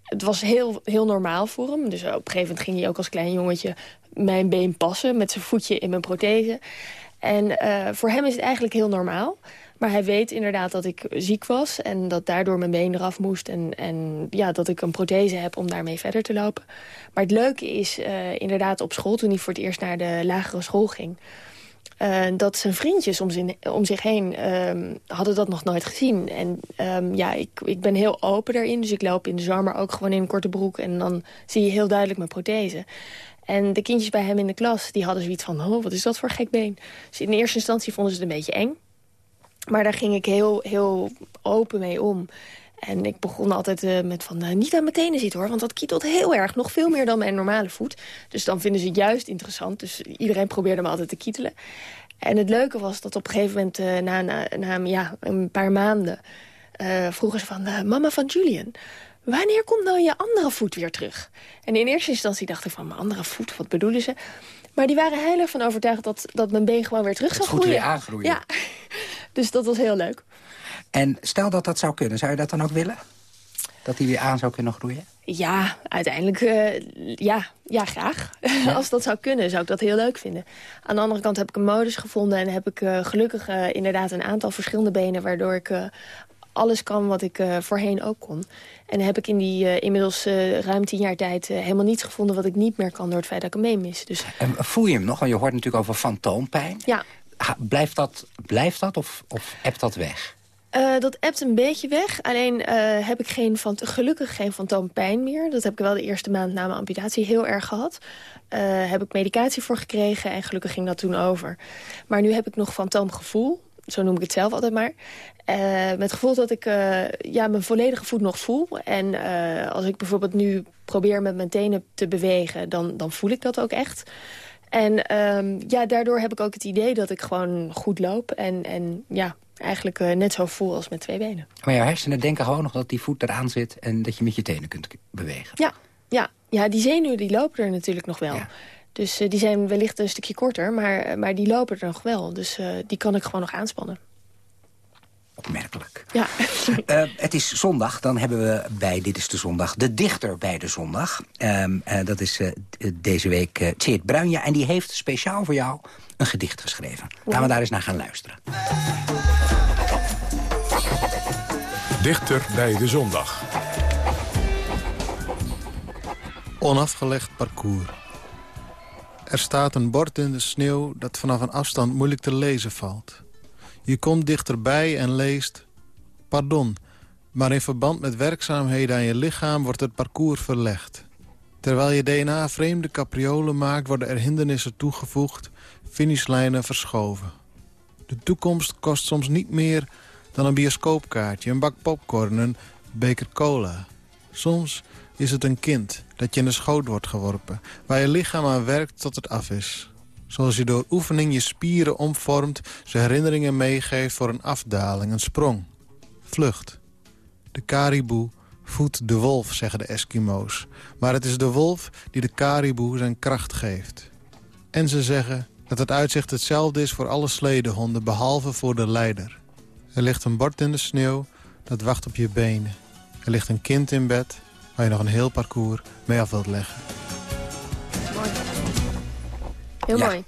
het was heel, heel normaal voor hem. Dus op een gegeven moment ging hij ook als klein jongetje mijn been passen met zijn voetje in mijn prothese. En voor hem is het eigenlijk heel normaal. Maar hij weet inderdaad dat ik ziek was en dat daardoor mijn been eraf moest. En, en ja, dat ik een prothese heb om daarmee verder te lopen. Maar het leuke is uh, inderdaad op school, toen hij voor het eerst naar de lagere school ging... Uh, dat zijn vriendjes om, zin, om zich heen um, hadden dat nog nooit gezien. En um, ja, ik, ik ben heel open daarin. Dus ik loop in de zomer ook gewoon in een korte broek. En dan zie je heel duidelijk mijn prothese. En de kindjes bij hem in de klas, die hadden zoiets van... oh, wat is dat voor gek been? Dus in eerste instantie vonden ze het een beetje eng. Maar daar ging ik heel, heel open mee om. En ik begon altijd uh, met van, uh, niet aan mijn tenen zitten hoor. Want dat kietelt heel erg, nog veel meer dan mijn normale voet. Dus dan vinden ze het juist interessant. Dus iedereen probeerde me altijd te kietelen. En het leuke was dat op een gegeven moment, na, na, na ja, een paar maanden... vroegen ze van, mama van Julian, wanneer komt nou je andere voet weer terug? En in eerste instantie dacht ik van, mijn andere voet, wat bedoelen ze? Maar die waren heel erg van overtuigd dat, dat mijn been gewoon weer terug zou groeien. Goed weer aangroeien. Ja, [LAUGHS] dus dat was heel leuk. En stel dat dat zou kunnen, zou je dat dan ook willen? Dat hij weer aan zou kunnen groeien? Ja, uiteindelijk uh, ja, ja, graag. [LAUGHS] Ja? Als dat zou kunnen, zou ik dat heel leuk vinden. Aan de andere kant heb ik een modus gevonden... en heb ik uh, gelukkig uh, inderdaad een aantal verschillende benen... waardoor ik alles kan wat ik voorheen ook kon. En heb ik in die inmiddels ruim tien jaar tijd... helemaal niets gevonden wat ik niet meer kan door het feit dat ik hem mee mis. Dus... En voel je hem nog? Want je hoort natuurlijk over fantoompijn. Ja. Blijft dat, blijft dat of, of hebt dat weg? Uh, dat ebt een beetje weg. Alleen uh, heb ik geen van, gelukkig geen fantoompijn meer. Dat heb ik wel de eerste maand na mijn amputatie heel erg gehad. Uh, heb ik medicatie voor gekregen en gelukkig ging dat toen over. Maar nu heb ik nog fantoomgevoel. Zo noem ik het zelf altijd maar. Met het gevoel dat ik ja, mijn volledige voet nog voel. En als ik bijvoorbeeld nu probeer met mijn tenen te bewegen... dan, dan voel ik dat ook echt. En um, ja, daardoor heb ik ook het idee dat ik gewoon goed loop. En, en ja, eigenlijk net zo voel als met twee benen. Maar jouw hersenen denken gewoon nog dat die voet eraan zit... en dat je met je tenen kunt bewegen. Ja, ja. ja die zenuwen die lopen er natuurlijk nog wel. Dus die zijn wellicht een stukje korter, maar, maar die lopen er nog wel. Dus die kan ik gewoon nog aanspannen. Opmerkelijk. Ja. [LAUGHS] het is zondag, dan hebben we bij Dit is de Zondag de dichter bij de zondag. Uh, dat is deze week uh, Tjeerd Bruinja en die heeft speciaal voor jou een gedicht geschreven. Laten we daar eens naar gaan luisteren. Dichter bij de zondag. Onafgelegd parcours. Er staat een bord in de sneeuw dat vanaf een afstand moeilijk te lezen valt. Je komt dichterbij en leest... Pardon, maar in verband met werkzaamheden aan je lichaam wordt het parcours verlegd. Terwijl je DNA vreemde capriolen maakt, worden er hindernissen toegevoegd, finishlijnen verschoven. De toekomst kost soms niet meer dan een bioscoopkaartje, een bak popcorn, een beker cola. Soms is het een kind dat je in de schoot wordt geworpen... waar je lichaam aan werkt tot het af is. Zoals je door oefening je spieren omvormt... ze herinneringen meegeeft voor een afdaling, een sprong. Vlucht. De kariboe voedt de wolf, zeggen de Eskimo's. Maar het is de wolf die de kariboe zijn kracht geeft. En ze zeggen dat het uitzicht hetzelfde is voor alle sledehonden... behalve voor de leider. Er ligt een bord in de sneeuw dat wacht op je benen. Er ligt een kind in bed waar je nog een heel parcours mee af wilt leggen. Heel Ja. mooi.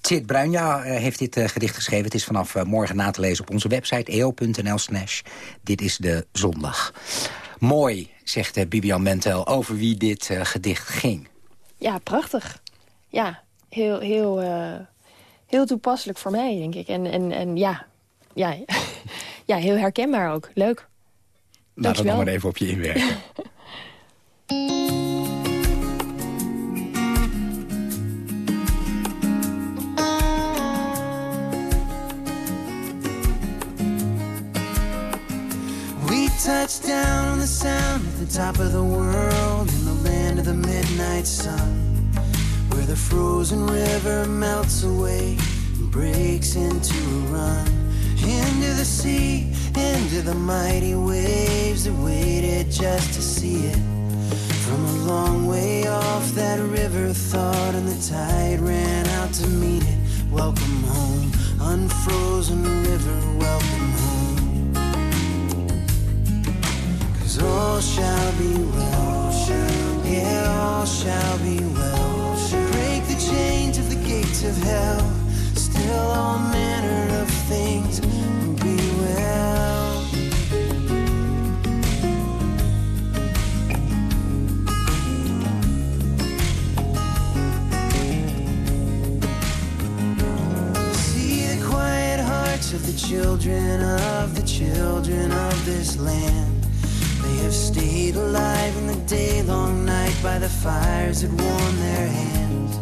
Tjit Bruinja eh, heeft dit eh, gedicht geschreven. Het is vanaf eh, morgen na te lezen op onze website eo.nl slash dit is de zondag. Mooi, zegt Bibian Mentel over wie dit gedicht ging. Ja, prachtig. Ja, heel, heel, heel toepasselijk voor mij, denk ik. En, en, en ja, ja, [LAUGHS] ja, heel herkenbaar ook. Leuk. Laat het nog maar even op je inwerken. [LAUGHS] touched down on the sound at the top of the world in the land of the midnight sun, where the frozen river melts away and breaks into a run. Into the sea, into the mighty waves that waited just to see it. From a long way off, that river thought, and the tide ran out to meet it. Welcome home, unfrozen river, welcome Cause all shall be well. Yeah, all shall be well. Break the chains of the gates of hell. Still all manner of things will be well. See the quiet hearts of the children of the children of this land. Have stayed alive in the day long night by the fires that warm their hands.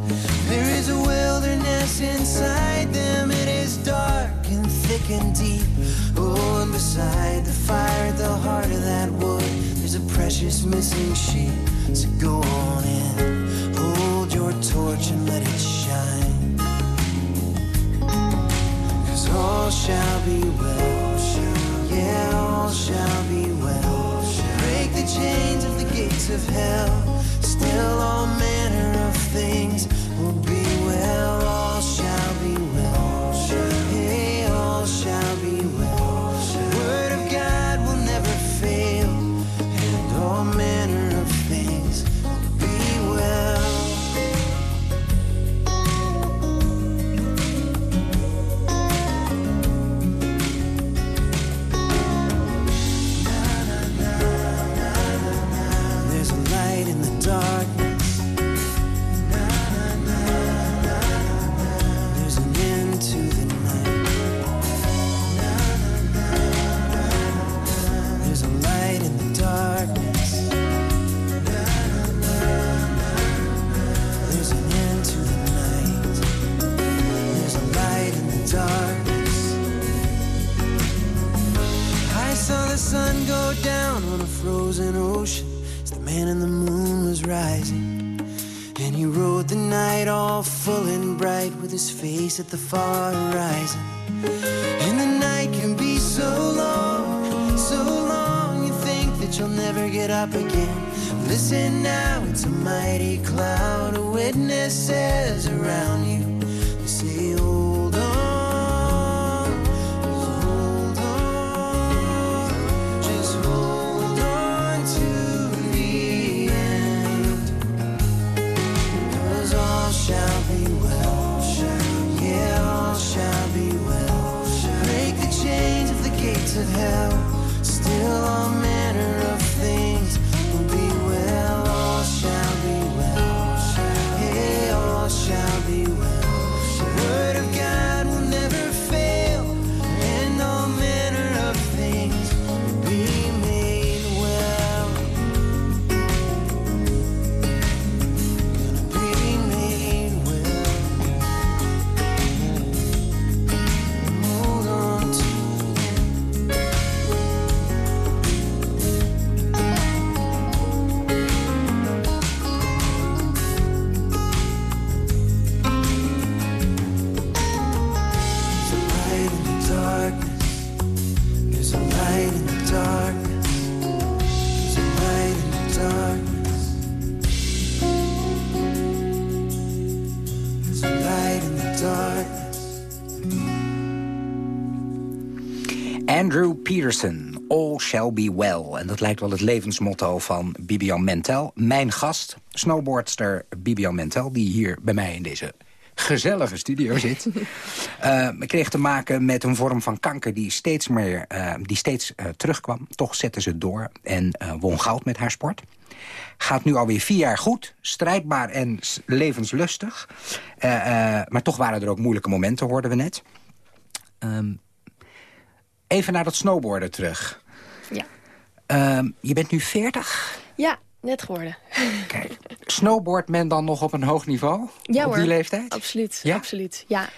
There is a wilderness inside them, it is dark and thick and deep. Oh, and beside the fire at the heart of that wood, there's a precious missing sheep. So go on in, hold your torch and let it shine. Cause all shall be well. Yeah, all shall be well. The chains of the gates of hell. Still all manner of things will be well. Full and bright with his face at the far horizon. And the night can be so long, so long, you think that you'll never get up again. Listen now, it's a mighty cloud of witnesses around you. Peterson, All Shall Be Well. En dat lijkt wel het levensmotto van Bibian Mentel. Mijn gast, snowboardster Bibian Mentel... die hier bij mij in deze gezellige studio zit. uh, [LAUGHS] kreeg te maken met een vorm van kanker die steeds, meer, uh, die steeds uh, terugkwam. Toch zette ze door en won goud met haar sport. Gaat nu alweer vier jaar goed, strijdbaar en levenslustig. maar toch waren er ook moeilijke momenten, hoorden we net. Um, even naar dat snowboarden terug. Ja. Um, je bent nu 40? Ja, net geworden. Kijk, snowboard men dan nog op een hoog niveau? Ja op hoor. die leeftijd? Absoluut, ja? absoluut, ja.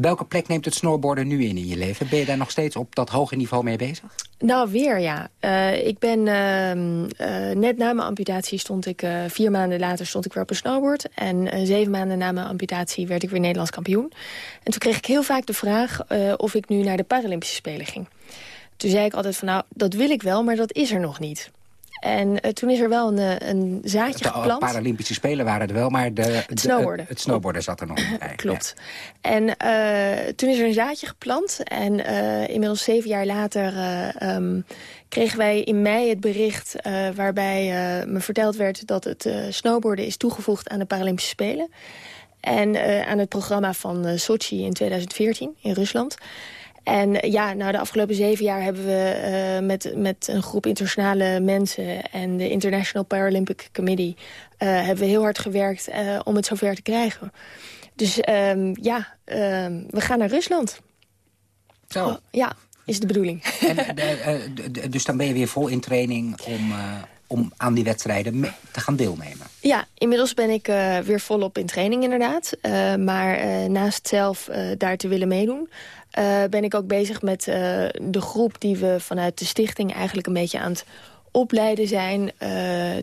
Welke plek neemt het snowboarden nu in in je leven? Ben je daar nog steeds op dat hoge niveau mee bezig? Nou, weer ja. Uh, ik ben uh, uh, net na mijn amputatie stond ik... vier maanden later stond ik weer op een snowboard. En zeven maanden na mijn amputatie werd ik weer Nederlands kampioen. En toen kreeg ik heel vaak de vraag of ik nu naar de Paralympische Spelen ging. Toen zei ik altijd van nou, dat wil ik wel, maar dat is er nog niet. En uh, toen is er wel een, een zaadje de geplant. Paralympische Spelen waren er wel, maar de, het snowboarden, het snowboarden zat er nog niet bij. Klopt. Ja. En uh, toen is er een zaadje geplant. En uh, inmiddels zeven jaar later um, kregen wij in mei het bericht... waarbij me verteld werd dat het snowboarden is toegevoegd aan de Paralympische Spelen. En aan het programma van Sochi in 2014 in Rusland... En ja, nou, de afgelopen zeven jaar hebben we uh, met, met een groep internationale mensen... en de International Paralympic Committee... Uh, hebben we heel hard gewerkt uh, om het zover te krijgen. Dus um, ja, um, we gaan naar Rusland. Zo. Oh, ja, is de bedoeling. En, dus dan ben je weer vol in training om om aan die wedstrijden te gaan deelnemen. Ja, inmiddels ben ik uh, weer volop in training inderdaad. Uh, maar uh, naast zelf daar te willen meedoen... ben ik ook bezig met de groep die we vanuit de stichting... eigenlijk een beetje aan het opleiden zijn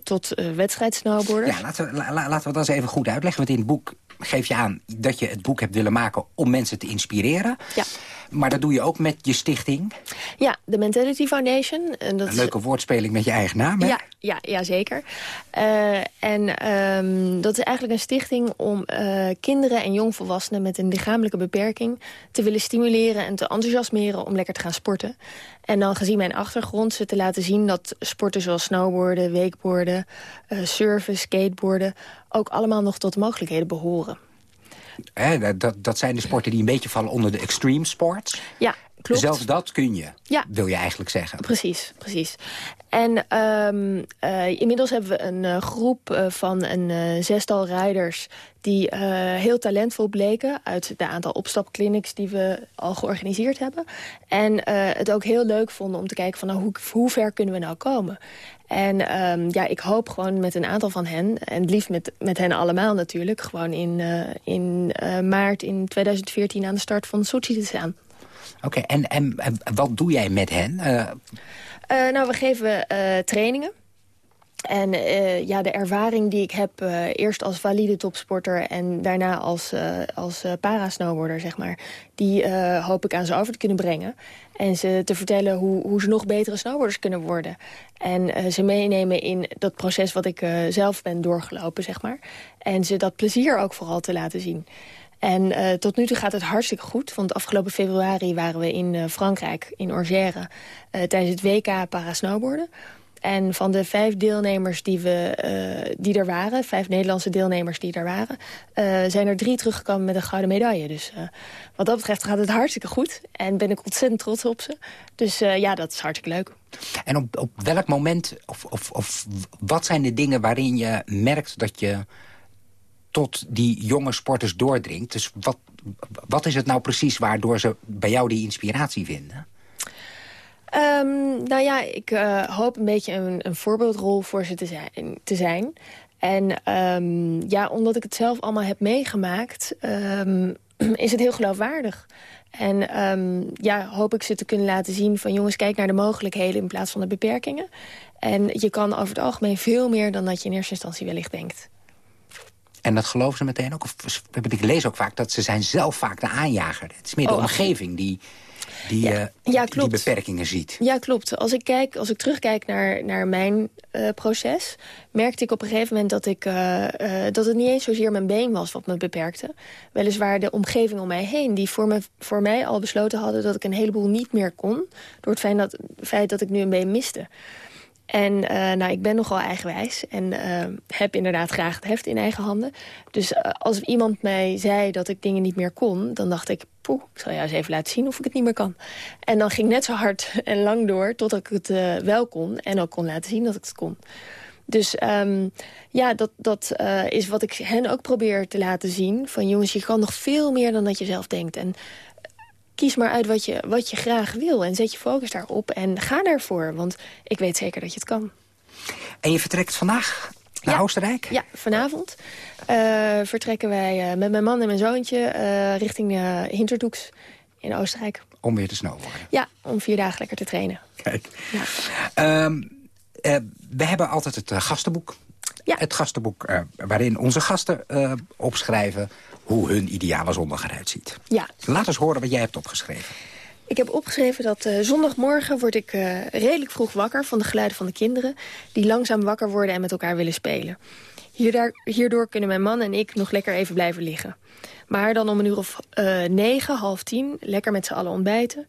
tot wedstrijdsnowboarders. Ja, laten we, la, laten we dat eens even goed uitleggen. Want in het boek geef je aan dat je het boek hebt willen maken... om mensen te inspireren. Ja. Maar dat doe je ook met je stichting. Ja, de Mentality Foundation. En dat een leuke woordspeling met je eigen naam, hè? Ja, ja, ja zeker. Uh, en um, dat is eigenlijk een stichting om uh, kinderen en jongvolwassenen... met een lichamelijke beperking te willen stimuleren en te enthousiasmeren... om lekker te gaan sporten. En dan gezien mijn achtergrond ze te laten zien dat sporten zoals snowboarden, wakeboarden... Uh, surfen, skateboarden ook allemaal nog tot mogelijkheden behoren. Dat, dat zijn de sporten die een beetje vallen onder de extreme sports. Ja, klopt. Zelfs dat kun je, ja. wil je eigenlijk zeggen. Precies, precies. En um, uh, inmiddels hebben we een uh, groep uh, van een zestal rijders... die heel talentvol bleken uit de aantal opstapclinics... die we al georganiseerd hebben. En het ook heel leuk vonden om te kijken van... Nou, hoe, hoe ver kunnen we nou komen? En um, ja, ik hoop gewoon met een aantal van hen... en het liefst met, met hen allemaal natuurlijk... gewoon in, in maart in 2014 aan de start van Sochi te staan. Oké, en, en, en wat doe jij met hen? Uh, nou, we geven uh, trainingen. En ja, de ervaring die ik heb, eerst als valide topsporter... en daarna als, als parasnowboarder, zeg maar... die hoop ik aan ze over te kunnen brengen. En ze te vertellen hoe, hoe ze nog betere snowboarders kunnen worden. En ze meenemen in dat proces wat ik zelf ben doorgelopen, zeg maar. En ze dat plezier ook vooral te laten zien. En uh, tot nu toe gaat het hartstikke goed. Want afgelopen februari waren we in uh, Frankrijk, in Orgère... Uh, tijdens het WK parasnowboarden. En van de vijf deelnemers die, we, die er waren... vijf Nederlandse deelnemers die er waren... zijn er drie teruggekomen met een gouden medaille. Dus wat dat betreft gaat het hartstikke goed. En ben ik ontzettend trots op ze. Dus ja, dat is hartstikke leuk. En op, op welk moment, of, of, of wat zijn de dingen waarin je merkt dat je tot die jonge sporters doordringt. Dus wat, wat is het nou precies waardoor ze bij jou die inspiratie vinden? Um, nou ja, ik uh, hoop een beetje een, een, voorbeeldrol voor ze te zijn. Te zijn. En um, ja, omdat ik het zelf allemaal heb meegemaakt, um, [CLEARS THROAT] is het heel geloofwaardig. En ja, hoop ik ze te kunnen laten zien van... jongens, kijk naar de mogelijkheden in plaats van de beperkingen. En je kan over het algemeen veel meer dan dat je in eerste instantie wellicht denkt. En dat geloven ze meteen ook? Of, ik lees ook vaak dat ze zijn zelf vaak de aanjager. Het is meer de ja. omgeving die... die, Ja, eh, ja, die beperkingen ziet. Ja, klopt. Als ik, kijk, als ik terugkijk naar, naar mijn eh, proces... merkte ik op een gegeven moment dat, ik, eh, dat het niet eens zozeer mijn been was wat me beperkte. Weliswaar de omgeving om mij heen... die voor, me, voor mij al besloten hadden dat ik een heleboel niet meer kon... door het feit dat, feit dat ik nu een been miste. En eh, nou, ik ben nogal eigenwijs en eh, heb inderdaad graag het heft in eigen handen. Dus eh, als iemand mij zei dat ik dingen niet meer kon... dan dacht ik, poeh, ik zal jou eens even laten zien of ik het niet meer kan. En dan ging net zo hard [LAUGHS] en lang door totdat ik het wel kon... en ook kon laten zien dat ik het kon. Dus ehm, ja, dat, dat is wat ik hen ook probeer te laten zien. Van jongens, je kan nog veel meer dan dat je zelf denkt. En kies maar uit wat je, wat je graag wil en zet je focus daarop en ga daarvoor. Want ik weet zeker dat je het kan. En je vertrekt vandaag naar Oostenrijk? Ja, vanavond eh, vertrekken wij eh, met mijn man en mijn zoontje eh, richting Hinterdoeks in Oostenrijk. Om weer te snowboarden. Ja, om vier dagen lekker te trainen. Kijk. Ehm, eh, we hebben altijd het gastenboek. Het gastenboek waarin onze gasten opschrijven hoe hun ideale zondag eruit ziet. Ja. Laat eens horen wat jij hebt opgeschreven. Ik heb opgeschreven dat uh, zondagmorgen word ik uh, redelijk vroeg wakker... van de geluiden van de kinderen... die langzaam wakker worden en met elkaar willen spelen. Hierdoor, hierdoor kunnen mijn man en ik nog lekker even blijven liggen. Maar dan om een uur of uh, negen, half tien, lekker met z'n allen ontbijten.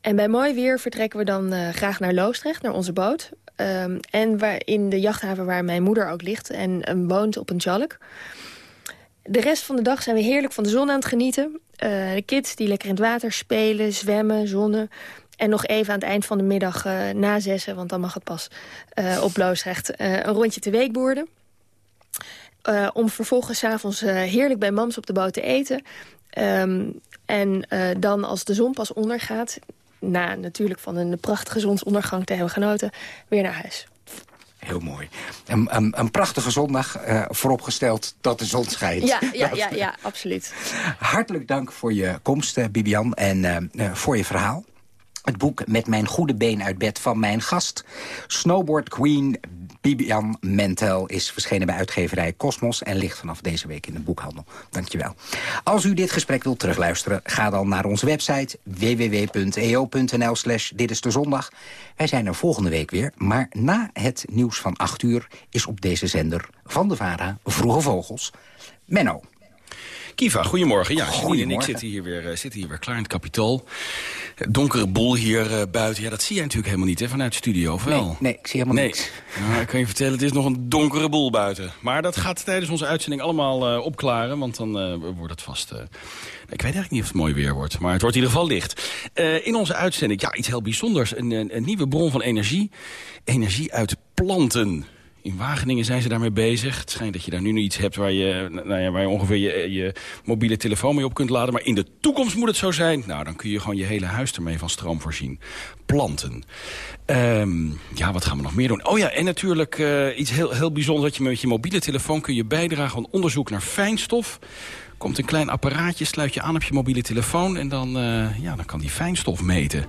En bij mooi weer vertrekken we dan graag naar Loosdrecht, naar onze boot. Um, en waar, in de jachthaven waar mijn moeder ook ligt en woont op een tjalk. De rest van de dag zijn we heerlijk van de zon aan het genieten. Uh, de kids die lekker in het water spelen, zwemmen, zonnen. En nog even aan het eind van de middag uh, na zessen, want dan mag het pas uh, op Loosdrecht, een rondje te weekboorden. om vervolgens s'avonds heerlijk bij mams op de boot te eten. Um, en dan als de zon pas ondergaat, na natuurlijk van een prachtige zonsondergang te hebben genoten, weer naar huis. Heel mooi. Een, een, een prachtige zondag, uh, vooropgesteld dat de zon schijnt. Ja, ja, ja, ja absoluut. Hartelijk dank voor je komst, uh, Bibian, en uh, voor je verhaal. Het boek Met mijn goede been uit bed van mijn gast. Snowboard Queen Bibian Mentel is verschenen bij uitgeverij Cosmos... en ligt vanaf deze week in de boekhandel. Dankjewel. Als u dit gesprek wilt terugluisteren, ga dan naar onze website... www.eo.nl slash dit is de zondag. Wij zijn er volgende week weer, maar na het nieuws van 8 uur... is op deze zender van de VARA Vroege Vogels. Menno. Kiva, goedemorgen. Ja, Janine en ik zitten hier, weer, zitten hier weer klaar in het kapitool. Donkere boel hier uh, buiten. Ja, dat zie jij natuurlijk helemaal niet hè, vanuit de studio, of wel? Nee, nee ik zie helemaal nee. niks. Nou, ik kan je vertellen, het is nog een donkere boel buiten. Maar dat gaat tijdens onze uitzending allemaal uh, opklaren, want dan wordt het vast... ik weet eigenlijk niet of het mooi weer wordt, maar het wordt in ieder geval licht. in onze uitzending, ja, iets heel bijzonders. Een, een, een nieuwe bron van energie. Energie uit planten. In Wageningen zijn ze daarmee bezig. Het schijnt dat je daar nu iets hebt waar je, nou ja, waar je ongeveer je, je mobiele telefoon mee op kunt laden. Maar in de toekomst moet het zo zijn. Nou, dan kun je gewoon je hele huis ermee van stroom voorzien. Planten. Um, ja, wat gaan we nog meer doen? Oh ja, en natuurlijk uh, iets heel, heel bijzonders. Dat je met je mobiele telefoon kun je bijdragen aan onderzoek naar fijnstof komt een klein apparaatje, sluit je aan op je mobiele telefoon... en dan, uh, ja, dan kan die fijnstof meten.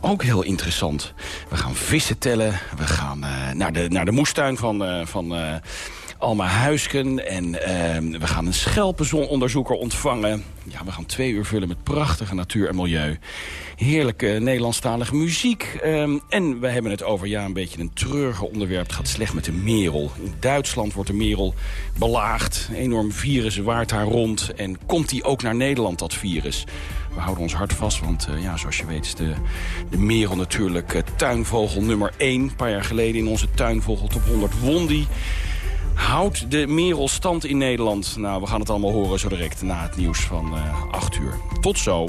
Ook heel interessant. We gaan vissen tellen. We gaan uh, naar, de, naar de moestuin van, uh, van Alma Huisken. En we gaan een schelpenzononderzoeker ontvangen. Ja, we gaan twee uur vullen met prachtige natuur en milieu. Heerlijke Nederlandstalige muziek. Um, en we hebben het over ja, een beetje een treurige onderwerp. Het gaat slecht met de merel. In Duitsland wordt de merel belaagd. Een enorm virus waart daar rond. En komt die ook naar Nederland, dat virus? We houden ons hart vast, want uh, ja, zoals je weet is de, de merel natuurlijk uh, tuinvogel nummer 1. Een paar jaar geleden in onze tuinvogel top 100 won die. Houdt de merel stand in Nederland? Nou, we gaan het allemaal horen zo direct na het nieuws van uh, 8 uur. Tot zo.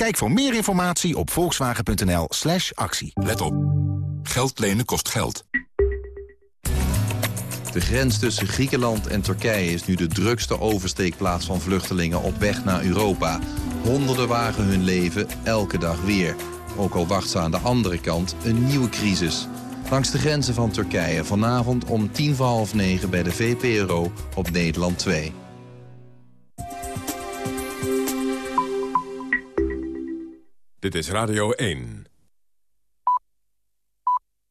Kijk voor meer informatie op volkswagen.nl slash actie. Let op. Geld lenen kost geld. De grens tussen Griekenland en Turkije is nu de drukste oversteekplaats van vluchtelingen op weg naar Europa. Honderden wagen hun leven elke dag weer. Ook al wacht ze aan de andere kant een nieuwe crisis. Langs de grenzen van Turkije vanavond om tien voor half negen bij de VPRO op Nederland 2. Dit is Radio 1.